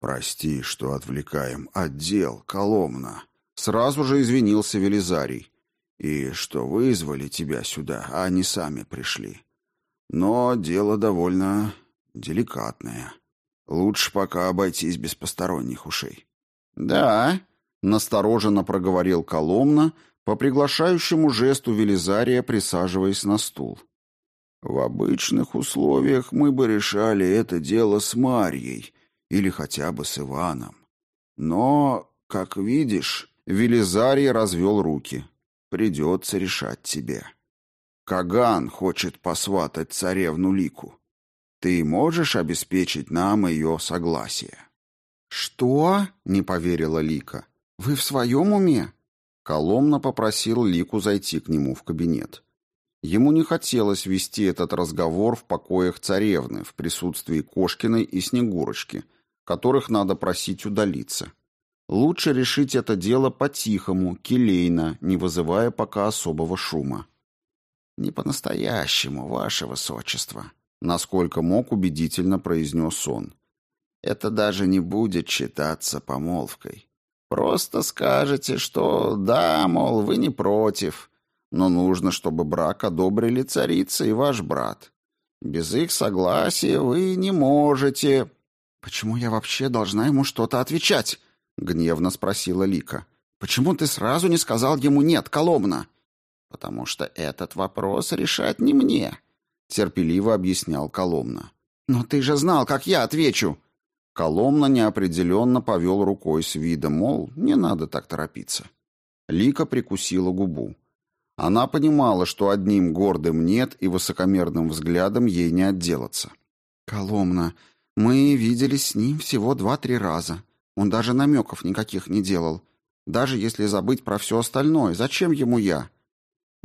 «Прости, что отвлекаем отдел, Коломна», — сразу же извинился Велизарий. «И что вызвали тебя сюда, а они сами пришли. Но дело довольно деликатное». Лучше пока обойтись без посторонних ушей. Да, настороженно проговорил Коломна, по приглашающему жесту Велизария присаживаясь на стул. В обычных условиях мы бы решали это дело с Марьей или хотя бы с Иваном. Но, как видишь, Велизарий развел руки. Придется решать тебе. Каган хочет посватать царевну Лику. Ты можешь обеспечить нам ее согласие?» «Что?» — не поверила Лика. «Вы в своем уме?» Коломна попросил Лику зайти к нему в кабинет. Ему не хотелось вести этот разговор в покоях царевны в присутствии Кошкиной и Снегурочки, которых надо просить удалиться. Лучше решить это дело по-тихому, келейно, не вызывая пока особого шума. «Не по-настоящему, ваше высочество», насколько мог убедительно произнес он. Это даже не будет считаться помолвкой. Просто скажете, что да, мол, вы не против, но нужно, чтобы брак одобрили царица и ваш брат. Без их согласия вы не можете. Почему я вообще должна ему что-то отвечать? гневно спросила Лика. Почему ты сразу не сказал ему нет, Коломна? Потому что этот вопрос решать не мне, терпеливо объяснял Коломна. Но ты же знал, как я отвечу. Коломна неопределенно повел рукой с видом, мол, не надо так торопиться. Лика прикусила губу. Она понимала, что одним гордым «нет» и высокомерным взглядом ей не отделаться. «Коломна, мы виделись с ним всего два-три раза. Он даже намеков никаких не делал. Даже если забыть про все остальное, зачем ему я?»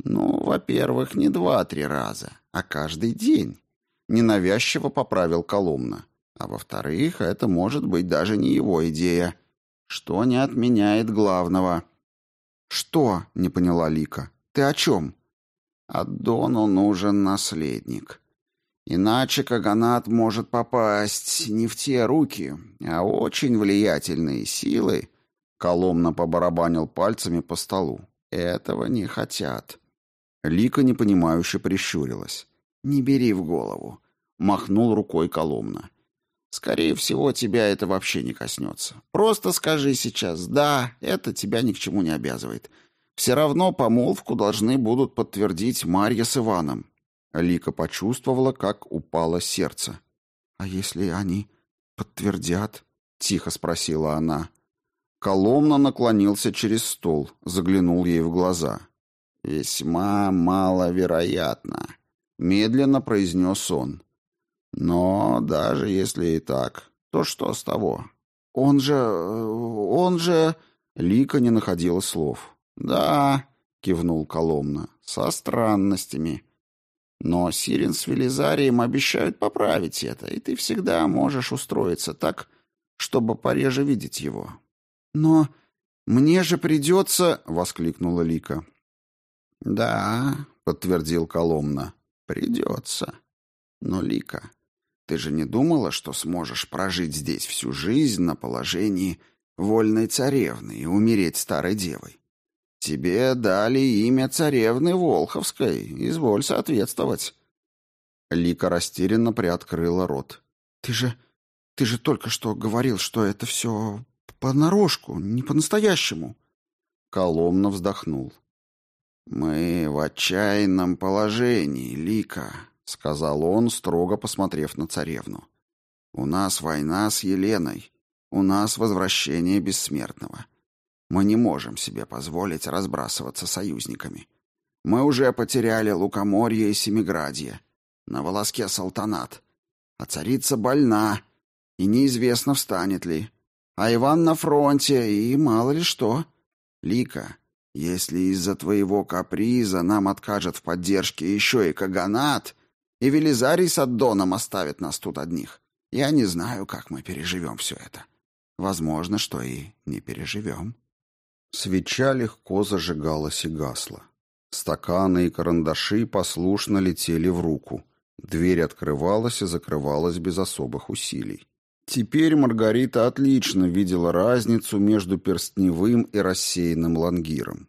«Ну, во-первых, не два-три раза, а каждый день», — ненавязчиво поправил Коломна. «А во-вторых, это может быть даже не его идея, что не отменяет главного». «Что?» — не поняла Лика. «Ты о чем?» «Аддону нужен наследник. Иначе Каганат может попасть не в те руки, а очень влиятельные силы». Коломна побарабанил пальцами по столу. «Этого не хотят». Лика непонимающе прищурилась. «Не бери в голову», — махнул рукой Коломна. «Скорее всего, тебя это вообще не коснется. Просто скажи сейчас «да», это тебя ни к чему не обязывает. Все равно помолвку должны будут подтвердить Марья с Иваном». Лика почувствовала, как упало сердце. «А если они подтвердят?» — тихо спросила она. Коломна наклонился через стол, заглянул ей в глаза. «Весьма маловероятно», — медленно произнес он. «Но даже если и так, то что с того? Он же... он же...» Лика не находила слов. «Да», — кивнул Коломна, — «со странностями. Но Сирин с Велизарием обещают поправить это, и ты всегда можешь устроиться так, чтобы пореже видеть его». «Но мне же придется...» — воскликнула Лика. «Да», — подтвердил Коломна, — «придется. Но, Лика, ты же не думала, что сможешь прожить здесь всю жизнь на положении вольной царевны и умереть старой девой? Тебе дали имя царевны Волховской, изволь соответствовать». Лика растерянно приоткрыла рот. «Ты же... ты же только что говорил, что это все понарошку, не по-настоящему». Коломна вздохнул. «Мы в отчаянном положении, Лика», — сказал он, строго посмотрев на царевну. «У нас война с Еленой, у нас возвращение бессмертного. Мы не можем себе позволить разбрасываться союзниками. Мы уже потеряли Лукоморье и Семиградье, на волоске Салтанат. А царица больна, и неизвестно, встанет ли. А Иван на фронте, и мало ли что. Лика, если из-за твоего каприза нам откажет в поддержке еще и Каганат, и Велизарий с Аддоном оставит нас тут одних, я не знаю, как мы переживем все это. Возможно, что и не переживем. Свеча легко зажигалась и гасла. Стаканы и карандаши послушно летели в руку. Дверь открывалась и закрывалась без особых усилий. Теперь Маргарита отлично видела разницу между перстневым и рассеянным лангиром.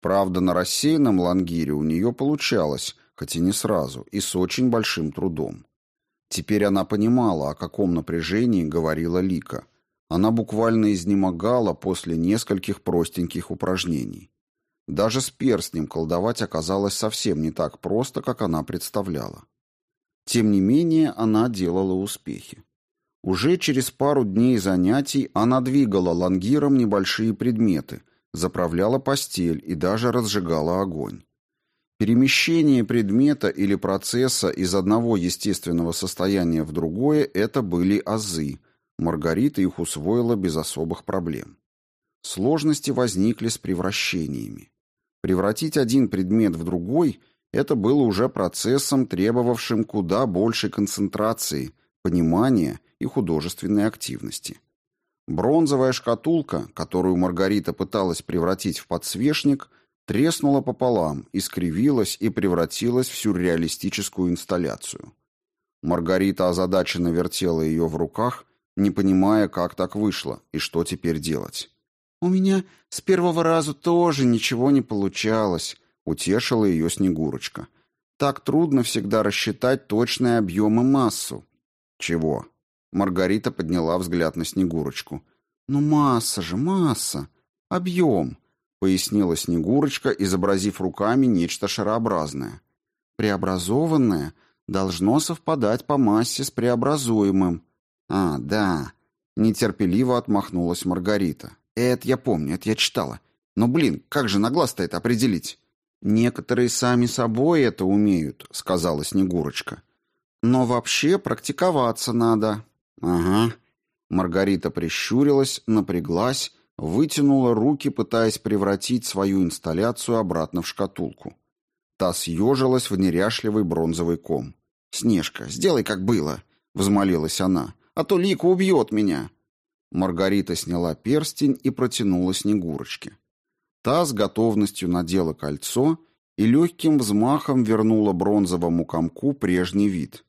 Правда, на рассеянном лангире у нее получалось, хоть и не сразу, и с очень большим трудом. Теперь она понимала, о каком напряжении говорила Лика – она буквально изнемогала после нескольких простеньких упражнений. Даже с перстнем колдовать оказалось совсем не так просто, как она представляла. Тем не менее, она делала успехи. Уже через пару дней занятий она двигала лангиром небольшие предметы, заправляла постель и даже разжигала огонь. Перемещение предмета или процесса из одного естественного состояния в другое – это были азы, Маргарита их усвоила без особых проблем. Сложности возникли с превращениями. Превратить один предмет в другой – это было уже процессом, требовавшим куда большей концентрации, понимания и художественной активности. Бронзовая шкатулка, которую Маргарита пыталась превратить в подсвечник, треснула пополам, искривилась и превратилась в сюрреалистическую инсталляцию. Маргарита озадаченно вертела ее в руках – не понимая, как так вышло и что теперь делать. «У меня с первого раза тоже ничего не получалось», — утешила ее Снегурочка. «Так трудно всегда рассчитать точные объемы массу». «Чего?» Маргарита подняла взгляд на Снегурочку. «Ну масса же, масса. Объем», — пояснила Снегурочка, изобразив руками нечто шарообразное. «Преобразованное должно совпадать по массе с преобразуемым. «А, да», — нетерпеливо отмахнулась Маргарита. «Это я помню, это я читала. Но, блин, как же на глаз-то это определить?» «Некоторые сами собой это умеют», — сказала Снегурочка. «Но вообще практиковаться надо». «Ага». Маргарита прищурилась, напряглась, вытянула руки, пытаясь превратить свою инсталляцию обратно в шкатулку. Та съежилась в неряшливый бронзовый ком. «Снежка, сделай, как было», — взмолилась она а то Лика убьет меня». Маргарита сняла перстень и протянула Снегурочке. Та с готовностью надела кольцо и легким взмахом вернула бронзовому комку прежний вид.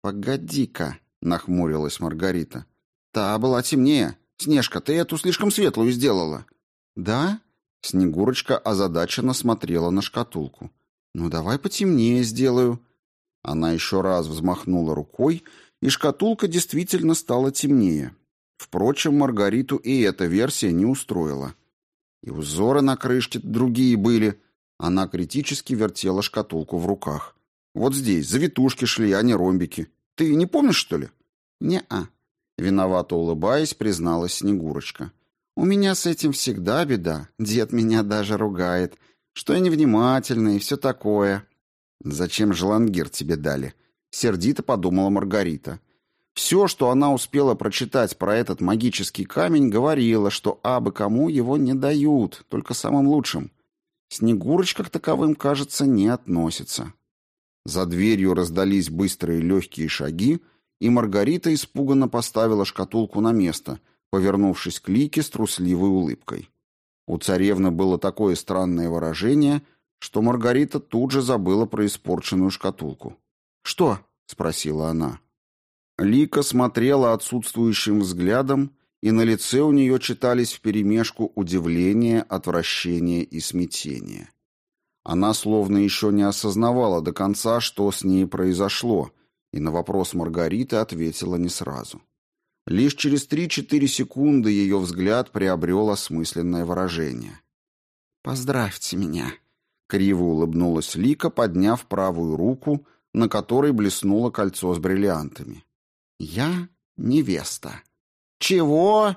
«Погоди-ка», — нахмурилась Маргарита. «Та была темнее. Снежка, ты эту слишком светлую сделала». «Да?» — Снегурочка озадаченно смотрела на шкатулку. «Ну, давай потемнее сделаю». Она еще раз взмахнула рукой, и шкатулка действительно стала темнее. Впрочем, Маргариту и эта версия не устроила. И узоры на крышке другие были. Она критически вертела шкатулку в руках. Вот здесь завитушки шли, а не ромбики. Ты не помнишь, что ли? Не-а. Виновато улыбаясь, призналась Снегурочка. У меня с этим всегда беда. Дед меня даже ругает, что я невнимательна и все такое. Зачем же лангир тебе дали? Сердито подумала Маргарита. Все, что она успела прочитать про этот магический камень, говорило, что абы кому его не дают, только самым лучшим. Снегурочка к таковым, кажется, не относится. За дверью раздались быстрые легкие шаги, и Маргарита испуганно поставила шкатулку на место, повернувшись к Лике с трусливой улыбкой. У царевны было такое странное выражение, что Маргарита тут же забыла про испорченную шкатулку. «Что?» — спросила она. Лика смотрела отсутствующим взглядом, и на лице у нее читались вперемешку удивление, отвращение и смятение. Она словно еще не осознавала до конца, что с ней произошло, и на вопрос Маргариты ответила не сразу. Лишь через три-четыре секунды ее взгляд приобрел осмысленное выражение. «Поздравьте меня», — криво улыбнулась Лика, подняв правую руку, на которой блеснуло кольцо с бриллиантами. «Я невеста». «Чего?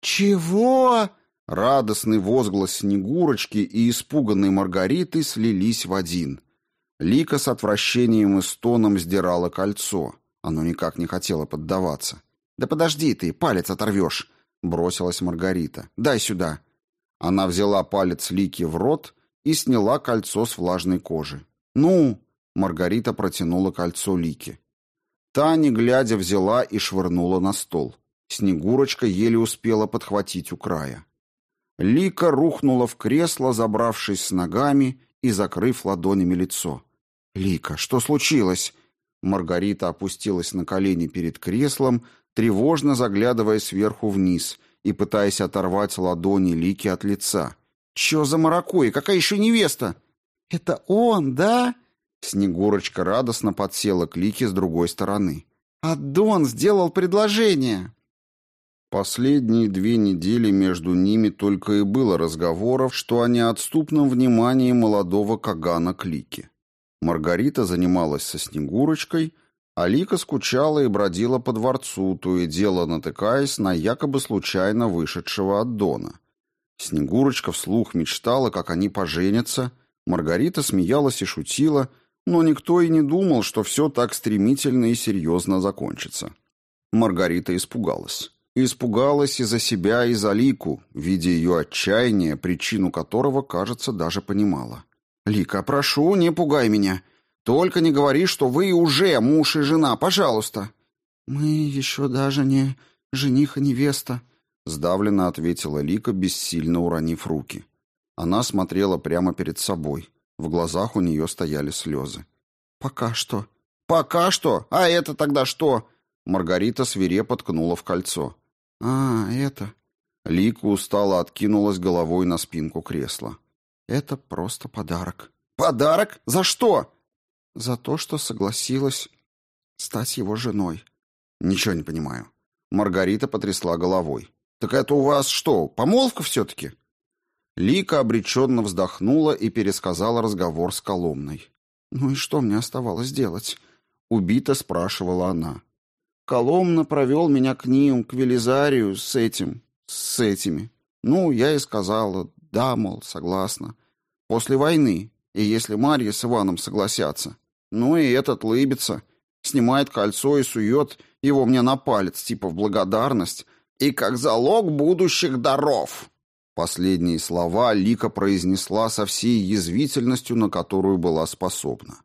Чего?» Радостный возглас Снегурочки и испуганной Маргариты слились в один. Лика с отвращением и стоном сдирала кольцо. Оно никак не хотело поддаваться. «Да подожди ты, палец оторвешь!» — бросилась Маргарита. «Дай сюда!» Она взяла палец Лики в рот и сняла кольцо с влажной кожи. «Ну!» — Маргарита протянула кольцо Лике. Та, не глядя, взяла и швырнула на стол. Снегурочка еле успела подхватить у края. Лика рухнула в кресло, забравшись с ногами и закрыв ладонями лицо. «Лика, что случилось?» Маргарита опустилась на колени перед креслом, тревожно заглядывая сверху вниз и пытаясь оторвать ладони Лики от лица. «Чё за маракуй? Какая еще невеста?» «Это он, да?» Снегурочка радостно подсела к Лике с другой стороны. «А Дон сделал предложение!» Последние две недели между ними только и было разговоров, что о неотступном внимании молодого Кагана к Лике. Маргарита занималась со Снегурочкой, а Лика скучала и бродила по дворцу, то и дело натыкаясь на якобы случайно вышедшего от Дона. Снегурочка вслух мечтала, как они поженятся, Маргарита смеялась и шутила, но никто и не думал, что все так стремительно и серьезно закончится. Маргарита испугалась. Испугалась и за себя, и за Лику, видя ее отчаяние, причину которого, кажется, даже понимала. «Лика, прошу, не пугай меня. Только не говори, что вы уже муж и жена, пожалуйста». «Мы еще даже не жених и невеста», — сдавленно ответила Лика, бессильно уронив руки. Она смотрела прямо перед собой. В глазах у нее стояли слезы. «Пока что». «Пока что? А это тогда что?» Маргарита свирепо ткнула в кольцо. «А, это...» Лика устало откинулась головой на спинку кресла. «Это просто подарок». «Подарок? За что?» «За то, что согласилась стать его женой». «Ничего не понимаю». Маргарита потрясла головой. «Так это у вас что, помолвка все-таки?» Лика обреченно вздохнула и пересказала разговор с Коломной. «Ну и что мне оставалось делать?» Убито спрашивала она. Коломна провел меня к ним, к Велизарию, с этим, с этими. Ну, я и сказала, да, мол, согласна. После войны, и если Марья с Иваном согласятся. Ну и этот лыбится, снимает кольцо и сует его мне на палец, типа в благодарность, и как залог будущих даров. Последние слова Лика произнесла со всей язвительностью, на которую была способна.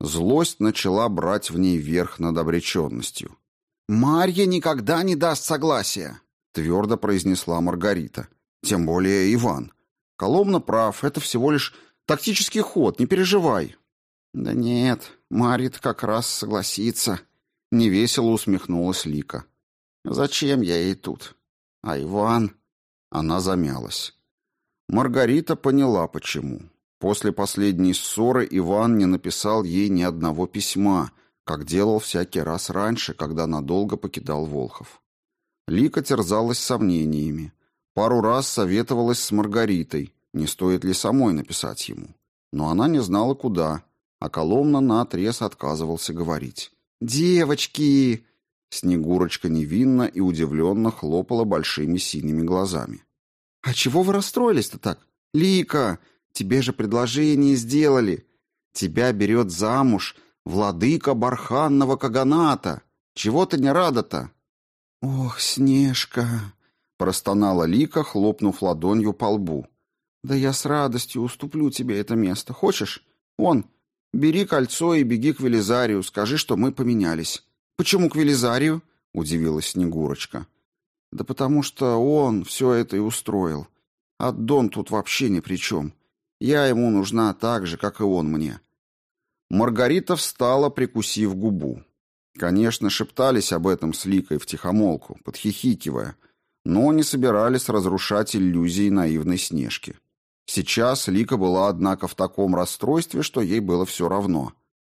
Злость начала брать в ней верх над обреченностью. «Марья никогда не даст согласия», — твердо произнесла Маргарита. «Тем более Иван. Коломна прав, это всего лишь тактический ход, не переживай». «Да нет, Марья как раз согласится», — невесело усмехнулась Лика. «Зачем я ей тут? А Иван...» Она замялась. Маргарита поняла, почему. После последней ссоры Иван не написал ей ни одного письма — как делал всякий раз раньше, когда надолго покидал Волхов. Лика терзалась сомнениями. Пару раз советовалась с Маргаритой, не стоит ли самой написать ему. Но она не знала, куда, а Коломна наотрез отказывался говорить. «Девочки!» Снегурочка невинно и удивленно хлопала большими синими глазами. «А чего вы расстроились-то так? Лика, тебе же предложение сделали. Тебя берет замуж владыка барханного каганата. Чего ты не рада-то?» «Ох, Снежка!» — простонала Лика, хлопнув ладонью по лбу. «Да я с радостью уступлю тебе это место. Хочешь? Он, бери кольцо и беги к Велизарию, скажи, что мы поменялись». «Почему к Велизарию?» — удивилась Снегурочка. «Да потому что он все это и устроил. А Дон тут вообще ни при чем. Я ему нужна так же, как и он мне». Маргарита встала, прикусив губу. Конечно, шептались об этом с Ликой втихомолку, подхихикивая, но не собирались разрушать иллюзии наивной Снежки. Сейчас Лика была, однако, в таком расстройстве, что ей было все равно.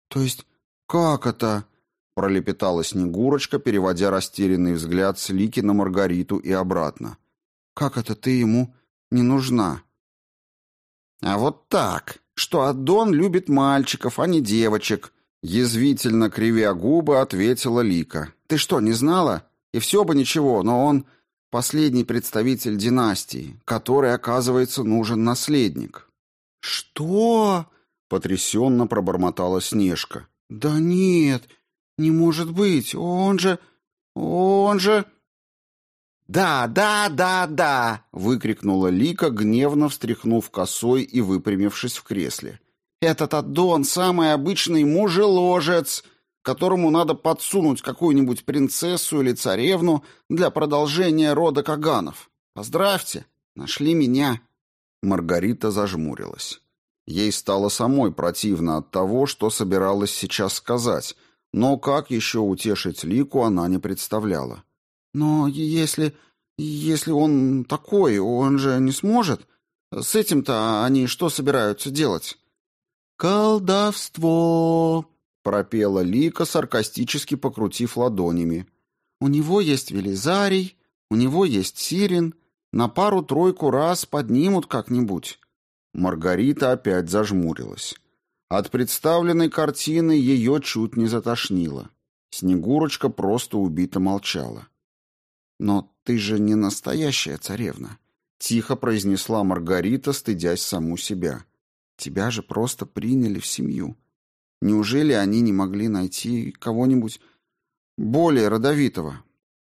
«То есть как это?» — пролепетала Снегурочка, переводя растерянный взгляд с Лики на Маргариту и обратно. «Как это ты ему не нужна?» «А вот так, что Аддон любит мальчиков, а не девочек», Язвительно кривя губы, ответила Лика. «Ты что, не знала? И все бы ничего, но он последний представитель династии, который, оказывается, нужен наследник». «Что?» — потрясенно пробормотала Снежка. «Да нет, не может быть, он же... он же...» «Да, да, да, да!» — выкрикнула Лика, гневно встряхнув косой и выпрямившись в кресле. Этот аддон самый обычный мужеложец, которому надо подсунуть какую-нибудь принцессу или царевну для продолжения рода Каганов. Поздравьте, нашли меня. Маргарита зажмурилась. Ей стало самой противно от того, что собиралась сейчас сказать, но как еще утешить Лику она не представляла. «Но если... если он такой, он же не сможет. С этим-то они что собираются делать?» «Колдовство!» — пропела Лика, саркастически покрутив ладонями. «У него есть Велизарий, у него есть Сирин. На пару-тройку раз поднимут как-нибудь». Маргарита опять зажмурилась. От представленной картины ее чуть не затошнило. Снегурочка просто убито молчала. «Но ты же не настоящая царевна», — тихо произнесла Маргарита, стыдясь саму себя. Тебя же просто приняли в семью. Неужели они не могли найти кого-нибудь более родовитого?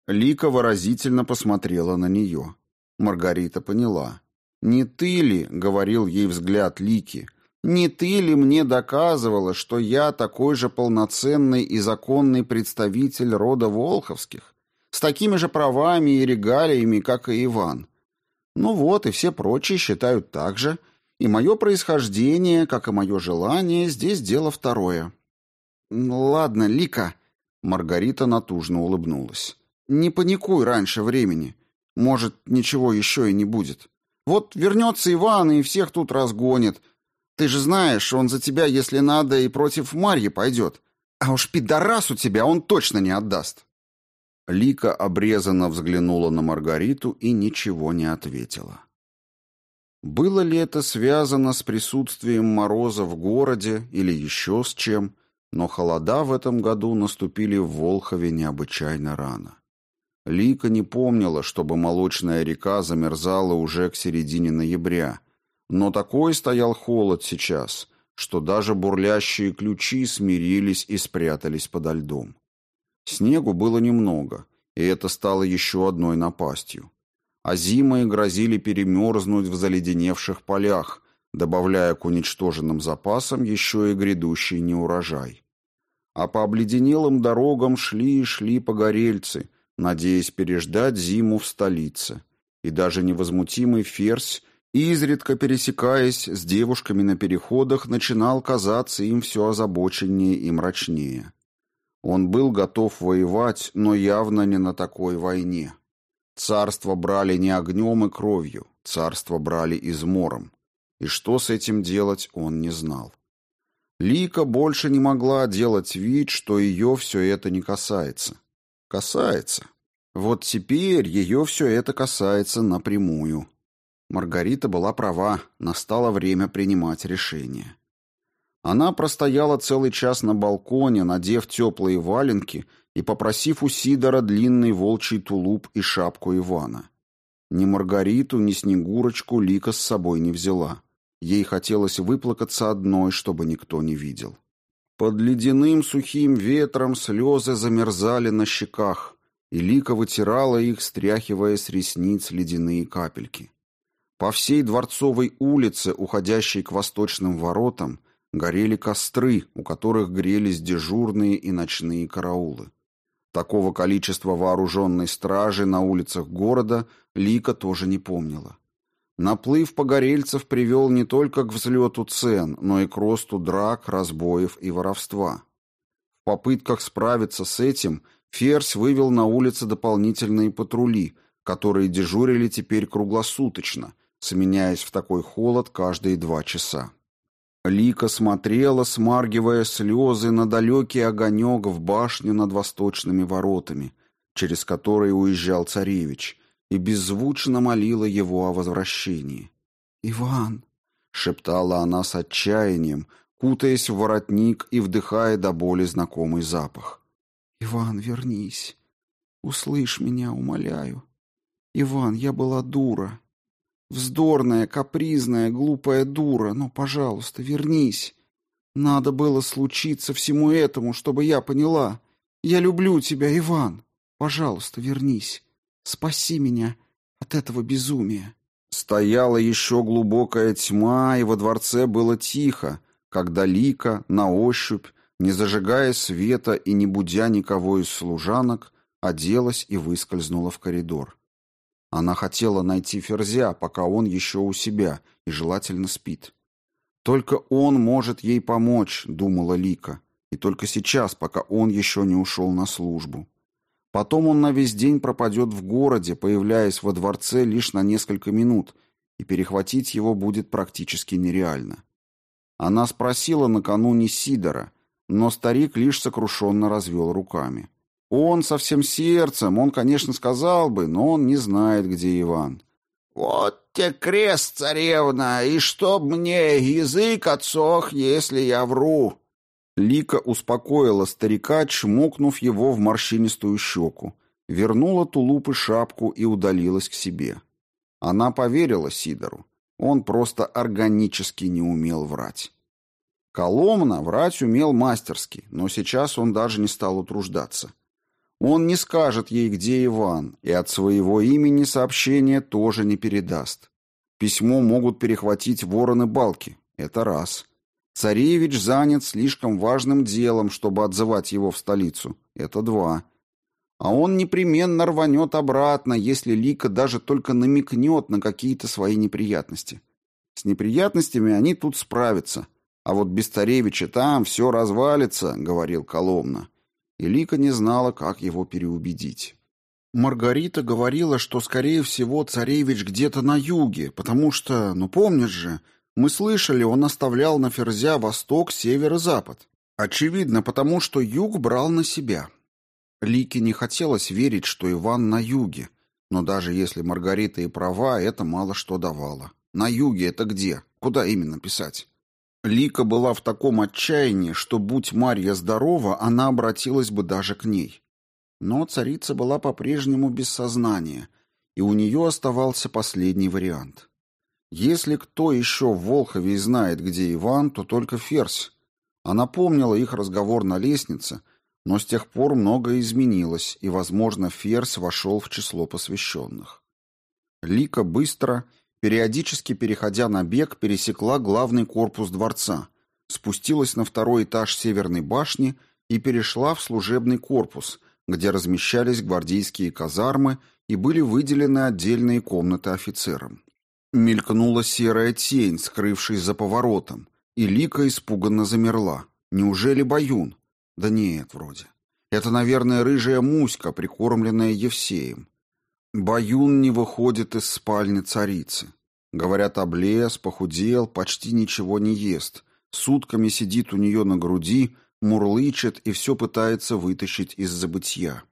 Лика выразительно посмотрела на нее. Маргарита поняла. «Не ты ли, — говорил ей взгляд Лики, — не ты ли мне доказывала, что я такой же полноценный и законный представитель рода Волховских, с такими же правами и регалиями, как и Иван? Ну вот, и все прочие считают так же, — и мое происхождение, как и мое желание, здесь дело второе. Ладно, Лика, Маргарита натужно улыбнулась. Не паникуй раньше времени. Может, ничего еще и не будет. Вот вернется Иван и всех тут разгонит. Ты же знаешь, он за тебя, если надо, и против Марьи пойдет. А уж пидорас у тебя он точно не отдаст. Лика обрезанно взглянула на Маргариту и ничего не ответила. Было ли это связано с присутствием мороза в городе или еще с чем, но холода в этом году наступили в Волхове необычайно рано. Лика не помнила, чтобы молочная река замерзала уже к середине ноября, но такой стоял холод сейчас, что даже бурлящие ключи смирились и спрятались подо льдом. Снегу было немного, и это стало еще одной напастью а зимы грозили перемерзнуть в заледеневших полях, добавляя к уничтоженным запасам еще и грядущий неурожай. А по обледенелым дорогам шли и шли погорельцы, надеясь переждать зиму в столице. И даже невозмутимый ферзь, изредка пересекаясь с девушками на переходах, начинал казаться им все озабоченнее и мрачнее. Он был готов воевать, но явно не на такой войне. Царство брали не огнем и кровью, царство брали измором. И что с этим делать, он не знал. Лика больше не могла делать вид, что ее все это не касается. Касается. Вот теперь ее все это касается напрямую. Маргарита была права, настало время принимать решение. Она простояла целый час на балконе, надев теплые валенки и попросив у Сидора длинный волчий тулуп и шапку Ивана. Ни Маргариту, ни Снегурочку Лика с собой не взяла. Ей хотелось выплакаться одной, чтобы никто не видел. Под ледяным сухим ветром слезы замерзали на щеках, и Лика вытирала их, стряхивая с ресниц ледяные капельки. По всей Дворцовой улице, уходящей к восточным воротам, горели костры, у которых грелись дежурные и ночные караулы. Такого количества вооруженной стражи на улицах города Лика тоже не помнила. Наплыв погорельцев привел не только к взлету цен, но и к росту драк, разбоев и воровства. В попытках справиться с этим Ферзь вывел на улицы дополнительные патрули, которые дежурили теперь круглосуточно, сменяясь в такой холод каждые два часа. Лика смотрела, смаргивая слезы, на далекий огонек в башню над восточными воротами, через которые уезжал царевич, и беззвучно молила его о возвращении. «Иван!» — шептала она с отчаянием, кутаясь в воротник и вдыхая до боли знакомый запах. «Иван, вернись! Услышь меня, умоляю! Иван, я была дура! Вздорная, капризная, глупая дура, но, пожалуйста, вернись! Надо было случиться всему этому, чтобы я поняла! Я люблю тебя, Иван! Пожалуйста, вернись!» Спаси меня от этого безумия. Стояла еще глубокая тьма, и во дворце было тихо, когда Лика, на ощупь, не зажигая света и не будя никого из служанок, оделась и выскользнула в коридор. Она хотела найти Ферзя, пока он еще у себя и желательно спит. Только он может ей помочь, думала Лика, и только сейчас, пока он еще не ушел на службу. Потом он на весь день пропадет в городе, появляясь во дворце лишь на несколько минут, и перехватить его будет практически нереально. Она спросила накануне Сидора, но старик лишь сокрушенно развел руками. Он со всем сердцем, он, конечно, сказал бы, но он не знает, где Иван. «Вот те крест, царевна, и чтоб мне язык отсох, если я вру!» Лика успокоила старика, чмокнув его в морщинистую щеку, вернула тулуп и шапку и удалилась к себе. Она поверила Сидору. Он просто органически не умел врать. Коломна врать умел мастерски, но сейчас он даже не стал утруждаться. Он не скажет ей, где Иван, и от своего имени сообщение тоже не передаст. Письмо могут перехватить вороны-балки. Это раз. Царевич занят слишком важным делом, чтобы отзывать его в столицу. Это два. А он непременно рванет обратно, если Лика даже только намекнет на какие-то свои неприятности. С неприятностями они тут справятся. А вот без царевича там все развалится, — говорил Коломна. И Лика не знала, как его переубедить. Маргарита говорила, что, скорее всего, царевич где-то на юге, потому что, ну помнишь же, мы слышали, он оставлял на Ферзя восток, север и запад. Очевидно, потому что юг брал на себя. Лике не хотелось верить, что Иван на юге, но даже если Маргарита и права, это мало что давало. На юге это где? Куда именно писать? Лика была в таком отчаянии, что, будь Марья здорова, она обратилась бы даже к ней. Но царица была по-прежнему без сознания, и у нее оставался последний вариант. Если кто еще в Волхове знает, где Иван, то только Ферзь. Она помнила их разговор на лестнице, но с тех пор многое изменилось, и, возможно, Ферзь вошел в число посвященных. Лика быстро, периодически переходя на бег, пересекла главный корпус дворца, спустилась на второй этаж Северной башни и перешла в служебный корпус, где размещались гвардейские казармы и были выделены отдельные комнаты офицерам. Мелькнула серая тень, скрывшись за поворотом, и Лика испуганно замерла. Неужели Баюн? Да нет, вроде. Это, наверное, рыжая муська, прикормленная Евсеем. Баюн не выходит из спальни царицы. Говорят, облез, похудел, почти ничего не ест. Сутками сидит у нее на груди, мурлычет и все пытается вытащить из забытья.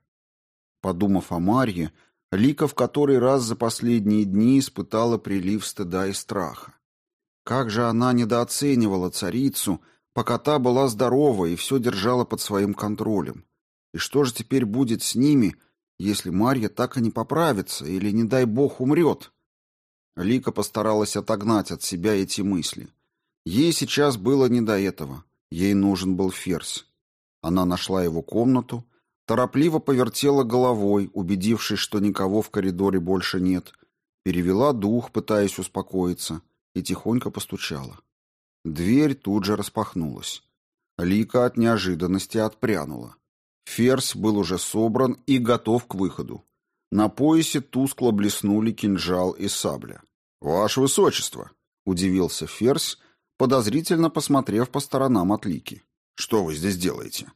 Подумав о Марье, Лика в который раз за последние дни испытала прилив стыда и страха. Как же она недооценивала царицу, пока та была здорова и все держала под своим контролем. И что же теперь будет с ними, если Марья так и не поправится или, не дай бог, умрет? Лика постаралась отогнать от себя эти мысли. Ей сейчас было не до этого. Ей нужен был ферзь. Она нашла его комнату, торопливо повертела головой, убедившись, что никого в коридоре больше нет, перевела дух, пытаясь успокоиться, и тихонько постучала. Дверь тут же распахнулась. Лика от неожиданности отпрянула. Ферзь был уже собран и готов к выходу. На поясе тускло блеснули кинжал и сабля. «Ваше высочество!» — удивился Ферзь, подозрительно посмотрев по сторонам от Лики. «Что вы здесь делаете?»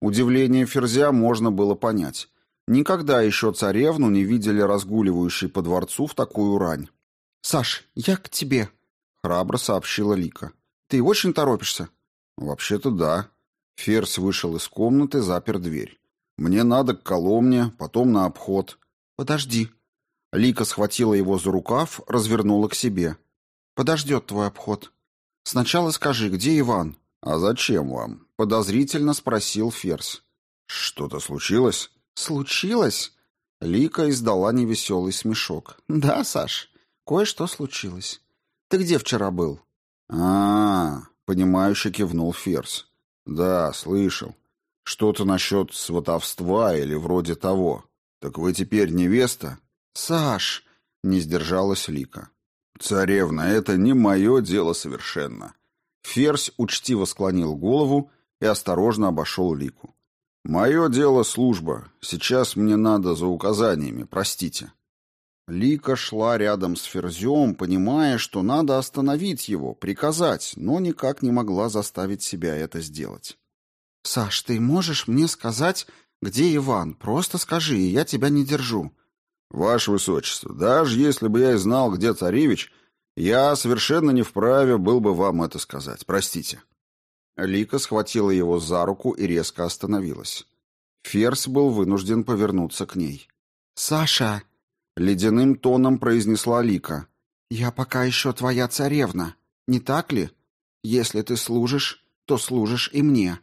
Удивление Ферзя можно было понять. Никогда еще царевну не видели разгуливающей по дворцу в такую рань. «Саш, я к тебе», — храбро сообщила Лика. «Ты очень торопишься?» «Вообще-то да». Ферзь вышел из комнаты, запер дверь. «Мне надо к Коломне, потом на обход». «Подожди». Лика схватила его за рукав, развернула к себе. «Подождет твой обход. Сначала скажи, где Иван?» «А зачем вам?» — подозрительно спросил Ферзь. «Что-то случилось?» «Случилось?» Лика издала невеселый смешок. «Да, Саш, кое-что случилось. Ты где вчера был?» «А-а-а!» — понимающе кивнул Ферзь. «Да, слышал. Что-то насчет сватовства или вроде того. Так вы теперь невеста?» «Саш!» — не сдержалась Лика. «Царевна, это не мое дело совершенно». Ферзь учтиво склонил голову и осторожно обошел Лику. «Мое дело служба. Сейчас мне надо за указаниями, простите». Лика шла рядом с Ферзем, понимая, что надо остановить его, приказать, но никак не могла заставить себя это сделать. «Саш, ты можешь мне сказать, где Иван? Просто скажи, и я тебя не держу». «Ваше Высочество, даже если бы я и знал, где царевич, я совершенно не вправе был бы вам это сказать. Простите». Лика схватила его за руку и резко остановилась. Ферс был вынужден повернуться к ней. «Саша!» — ледяным тоном произнесла Лика. «Я пока еще твоя царевна, не так ли? Если ты служишь, то служишь и мне.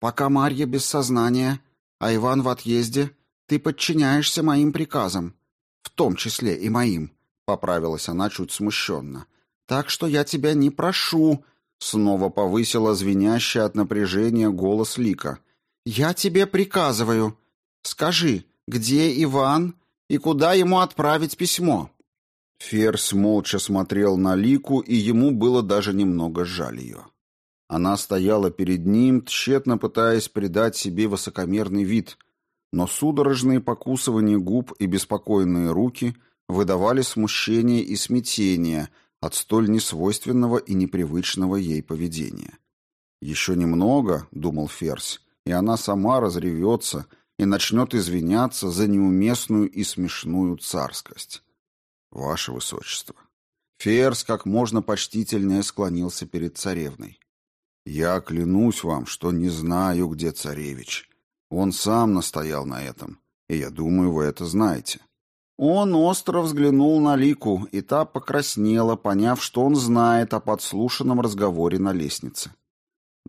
Пока Марья без сознания, а Иван в отъезде, ты подчиняешься моим приказам, в том числе и моим», — поправилась она чуть смущенно. «Так что я тебя не прошу...» Снова повысила звенящий от напряжения голос Лика. «Я тебе приказываю. Скажи, где Иван и куда ему отправить письмо?» Ферзь молча смотрел на Лику, и ему было даже немного жаль ее. Она стояла перед ним, тщетно пытаясь придать себе высокомерный вид, но судорожные покусывания губ и беспокойные руки выдавали смущение и смятение — от столь несвойственного и непривычного ей поведения. «Еще немного», — думал Ферзь, — «и она сама разревется и начнет извиняться за неуместную и смешную царскость». «Ваше Высочество». Ферзь как можно почтительнее склонился перед царевной. «Я клянусь вам, что не знаю, где царевич. Он сам настоял на этом, и я думаю, вы это знаете». Он остро взглянул на Лику, и та покраснела, поняв, что он знает о подслушанном разговоре на лестнице.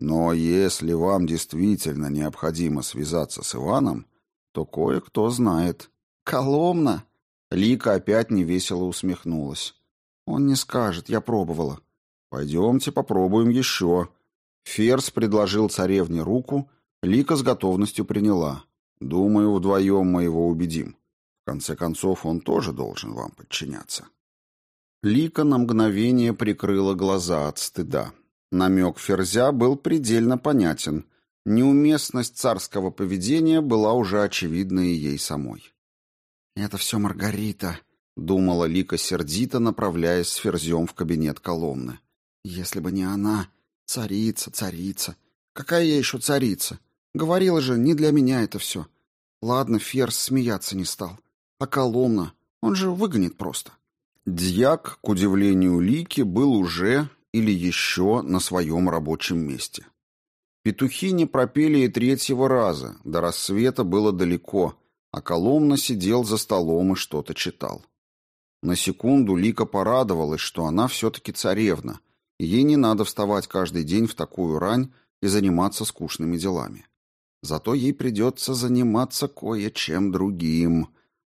Но если вам действительно необходимо связаться с Иваном, то кое-кто знает. Коломна? Лика опять невесело усмехнулась. Он не скажет, я пробовала. Пойдемте попробуем еще. Ферс предложил царевне руку, Лика с готовностью приняла. Думаю, вдвоем мы его убедим конце концов, он тоже должен вам подчиняться. Лика на мгновение прикрыла глаза от стыда. Намек Ферзя был предельно понятен. Неуместность царского поведения была уже очевидна и ей самой. «Это все Маргарита», — думала Лика сердито, направляясь с Ферзем в кабинет Коломны. «Если бы не она, царица, царица. Какая я еще царица? Говорила же, не для меня это все. Ладно, Ферзь смеяться не стал. А Коломна? Он же выгонит просто. Дьяк, к удивлению Лики, был уже или еще на своем рабочем месте. Петухи не пропели и третьего раза, до рассвета было далеко, а Коломна сидел за столом и что-то читал. На секунду Лика порадовалась, что она все-таки царевна, и ей не надо вставать каждый день в такую рань и заниматься скучными делами. Зато ей придется заниматься кое-чем другим,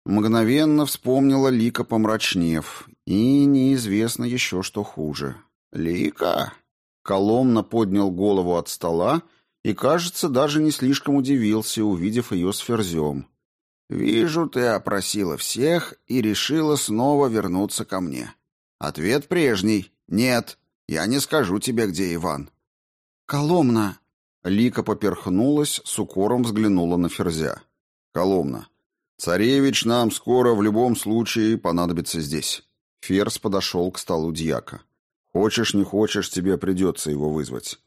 Мгновенно вспомнила Лика, помрачнев. И неизвестно еще, что хуже. «Лика!» Коломна поднял голову от стола и, кажется, даже не слишком удивился, увидев ее с ферзем. «Вижу, ты опросила всех и решила снова вернуться ко мне. Ответ прежний. Нет, я не скажу тебе, где Иван». «Коломна!» Лика поперхнулась, с укором взглянула на Ферзя. «Коломна, царевич нам скоро в любом случае понадобится здесь». Ферзь подошел к столу дьяка. «Хочешь, не хочешь, тебе придется его вызвать».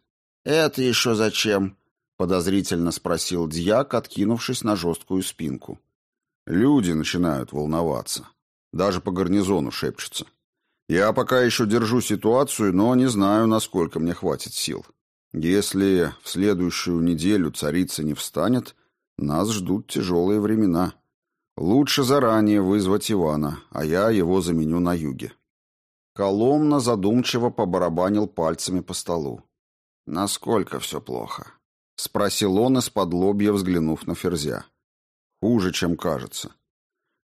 «Это еще зачем?» — подозрительно спросил дьяк, откинувшись на жесткую спинку. «Люди начинают волноваться. Даже по гарнизону шепчутся. Я пока еще держу ситуацию, но не знаю, насколько мне хватит сил. Если в следующую неделю царица не встанет, нас ждут тяжелые времена. Лучше заранее вызвать Ивана, а я его заменю на юге. Коломна задумчиво побарабанил пальцами по столу. «Насколько все плохо?» — спросил он из-под лобья, взглянув на Ферзя. «Хуже, чем кажется.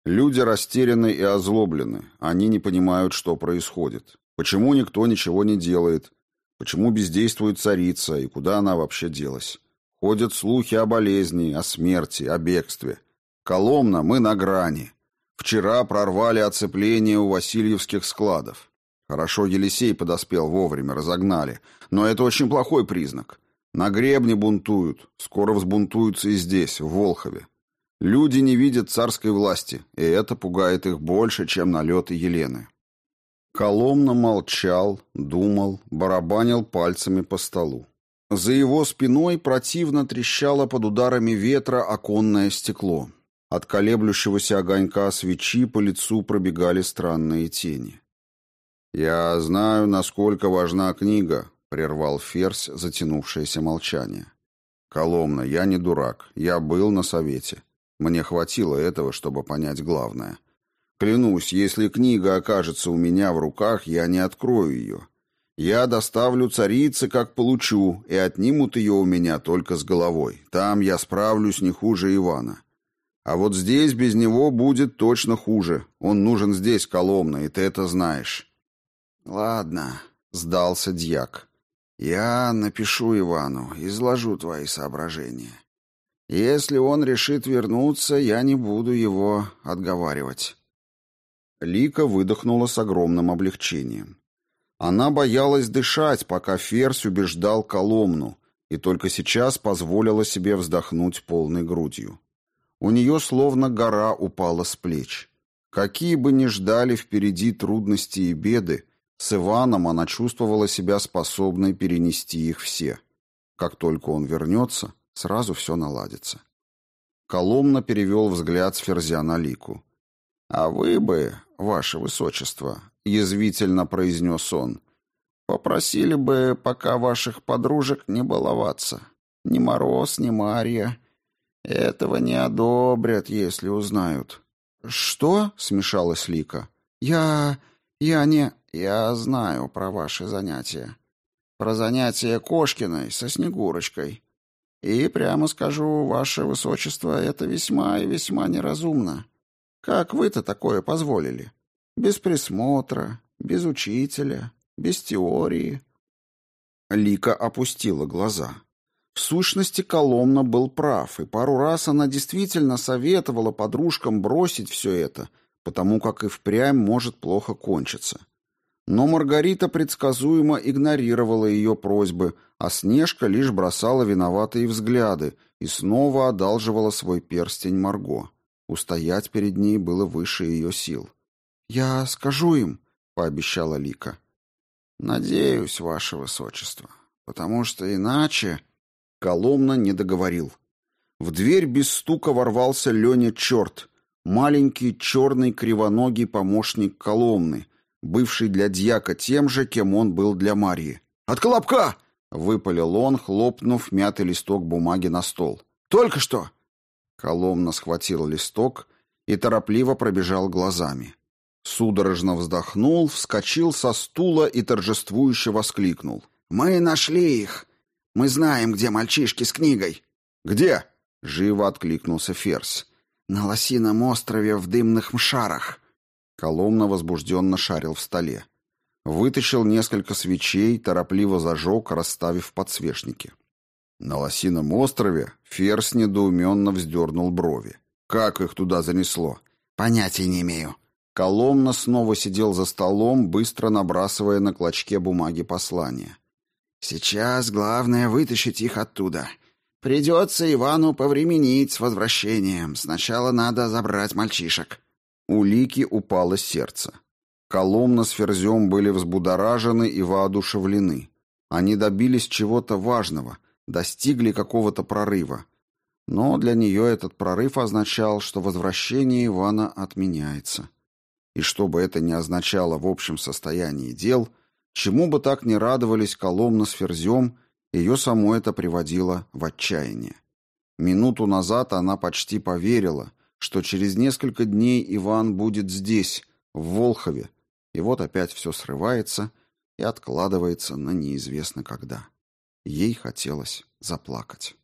Люди растеряны и озлоблены. Они не понимают, что происходит. Почему никто ничего не делает? Почему бездействует царица и куда она вообще делась? Ходят слухи о болезни, о смерти, о бегстве. Коломна, мы на грани. Вчера прорвали оцепление у Васильевских складов. Хорошо, Елисей подоспел вовремя, разогнали. Но это очень плохой признак. На гребне бунтуют. Скоро взбунтуются и здесь, в Волхове. Люди не видят царской власти, и это пугает их больше, чем налеты Елены. Коломна молчал, думал, барабанил пальцами по столу. За его спиной противно трещало под ударами ветра оконное стекло. От колеблющегося огонька свечи по лицу пробегали странные тени. «Я знаю, насколько важна книга», — прервал Ферзь затянувшееся молчание. «Коломна, я не дурак, я был на совете. Мне хватило этого, чтобы понять главное. Клянусь, если книга окажется у меня в руках, я не открою ее. Я доставлю царице, как получу, и отнимут ее у меня только с головой. Там я справлюсь не хуже Ивана. А вот здесь без него будет точно хуже. Он нужен здесь, Коломна, и ты это знаешь. Ладно, сдался дьяк. Я напишу Ивану, изложу твои соображения. Если он решит вернуться, я не буду его отговаривать. Лика выдохнула с огромным облегчением. Она боялась дышать, пока Ферзь убеждал Коломну, и только сейчас позволила себе вздохнуть полной грудью. У нее словно гора упала с плеч. Какие бы ни ждали впереди трудности и беды, с Иваном она чувствовала себя способной перенести их все. Как только он вернется, сразу все наладится. Коломна перевел взгляд с Ферзя на Лику. «А вы бы, ваше высочество», — язвительно произнес он, — «попросили бы пока ваших подружек не баловаться. Ни Мороз, ни Марья. Этого не одобрят, если узнают». «Что?» — смешалась Лика. «Я... я не...» «Я знаю про ваши занятия. Про занятия Кошкиной со Снегурочкой. И, прямо скажу, ваше высочество, это весьма и весьма неразумно. Как вы-то такое позволили? Без присмотра, без учителя, без теории. Лика опустила глаза. В сущности, Коломна был прав, и пару раз она действительно советовала подружкам бросить все это, потому как и впрямь может плохо кончиться. Но Маргарита предсказуемо игнорировала ее просьбы, а Снежка лишь бросала виноватые взгляды и снова одалживала свой перстень Марго. Устоять перед ней было выше ее сил. «Я скажу им», — пообещала Лика. «Надеюсь, ваше высочество, потому что иначе...» Коломна не договорил. В дверь без стука ворвался Леня Черт, маленький черный кривоногий помощник Коломны, бывший для дьяка тем же, кем он был для Марии. «От колобка!» — выпалил он, хлопнув мятый листок бумаги на стол. «Только что! Коломна схватил листок и торопливо пробежал глазами. Судорожно вздохнул, вскочил со стула и торжествующе воскликнул. «Мы нашли их! Мы знаем, где мальчишки с книгой!» «Где?» — живо откликнулся Ферзь. «На Лосином острове в дымных мшарах!» Коломна возбужденно шарил в столе. Вытащил несколько свечей, торопливо зажег, расставив подсвечники. На Лосином острове Ферс недоуменно вздернул брови. Как их туда занесло? Понятия не имею. Коломна снова сидел за столом, быстро набрасывая на клочке бумаги послания. Сейчас главное вытащить их оттуда. Придется Ивану повременить с возвращением. Сначала надо забрать мальчишек. У Лики упало сердце. Коломна с Ферзем были взбудоражены и воодушевлены. Они добились чего-то важного, достигли какого-то прорыва. Но для нее этот прорыв означал, что возвращение Ивана отменяется. И что бы это ни означало в общем состоянии дел – Чему бы так ни радовались Коломна с Ферзем, ее само это приводило в отчаяние. Минуту назад она почти поверила, что через несколько дней Иван будет здесь, в Волхове, и вот опять все срывается и откладывается на неизвестно когда. Ей хотелось заплакать.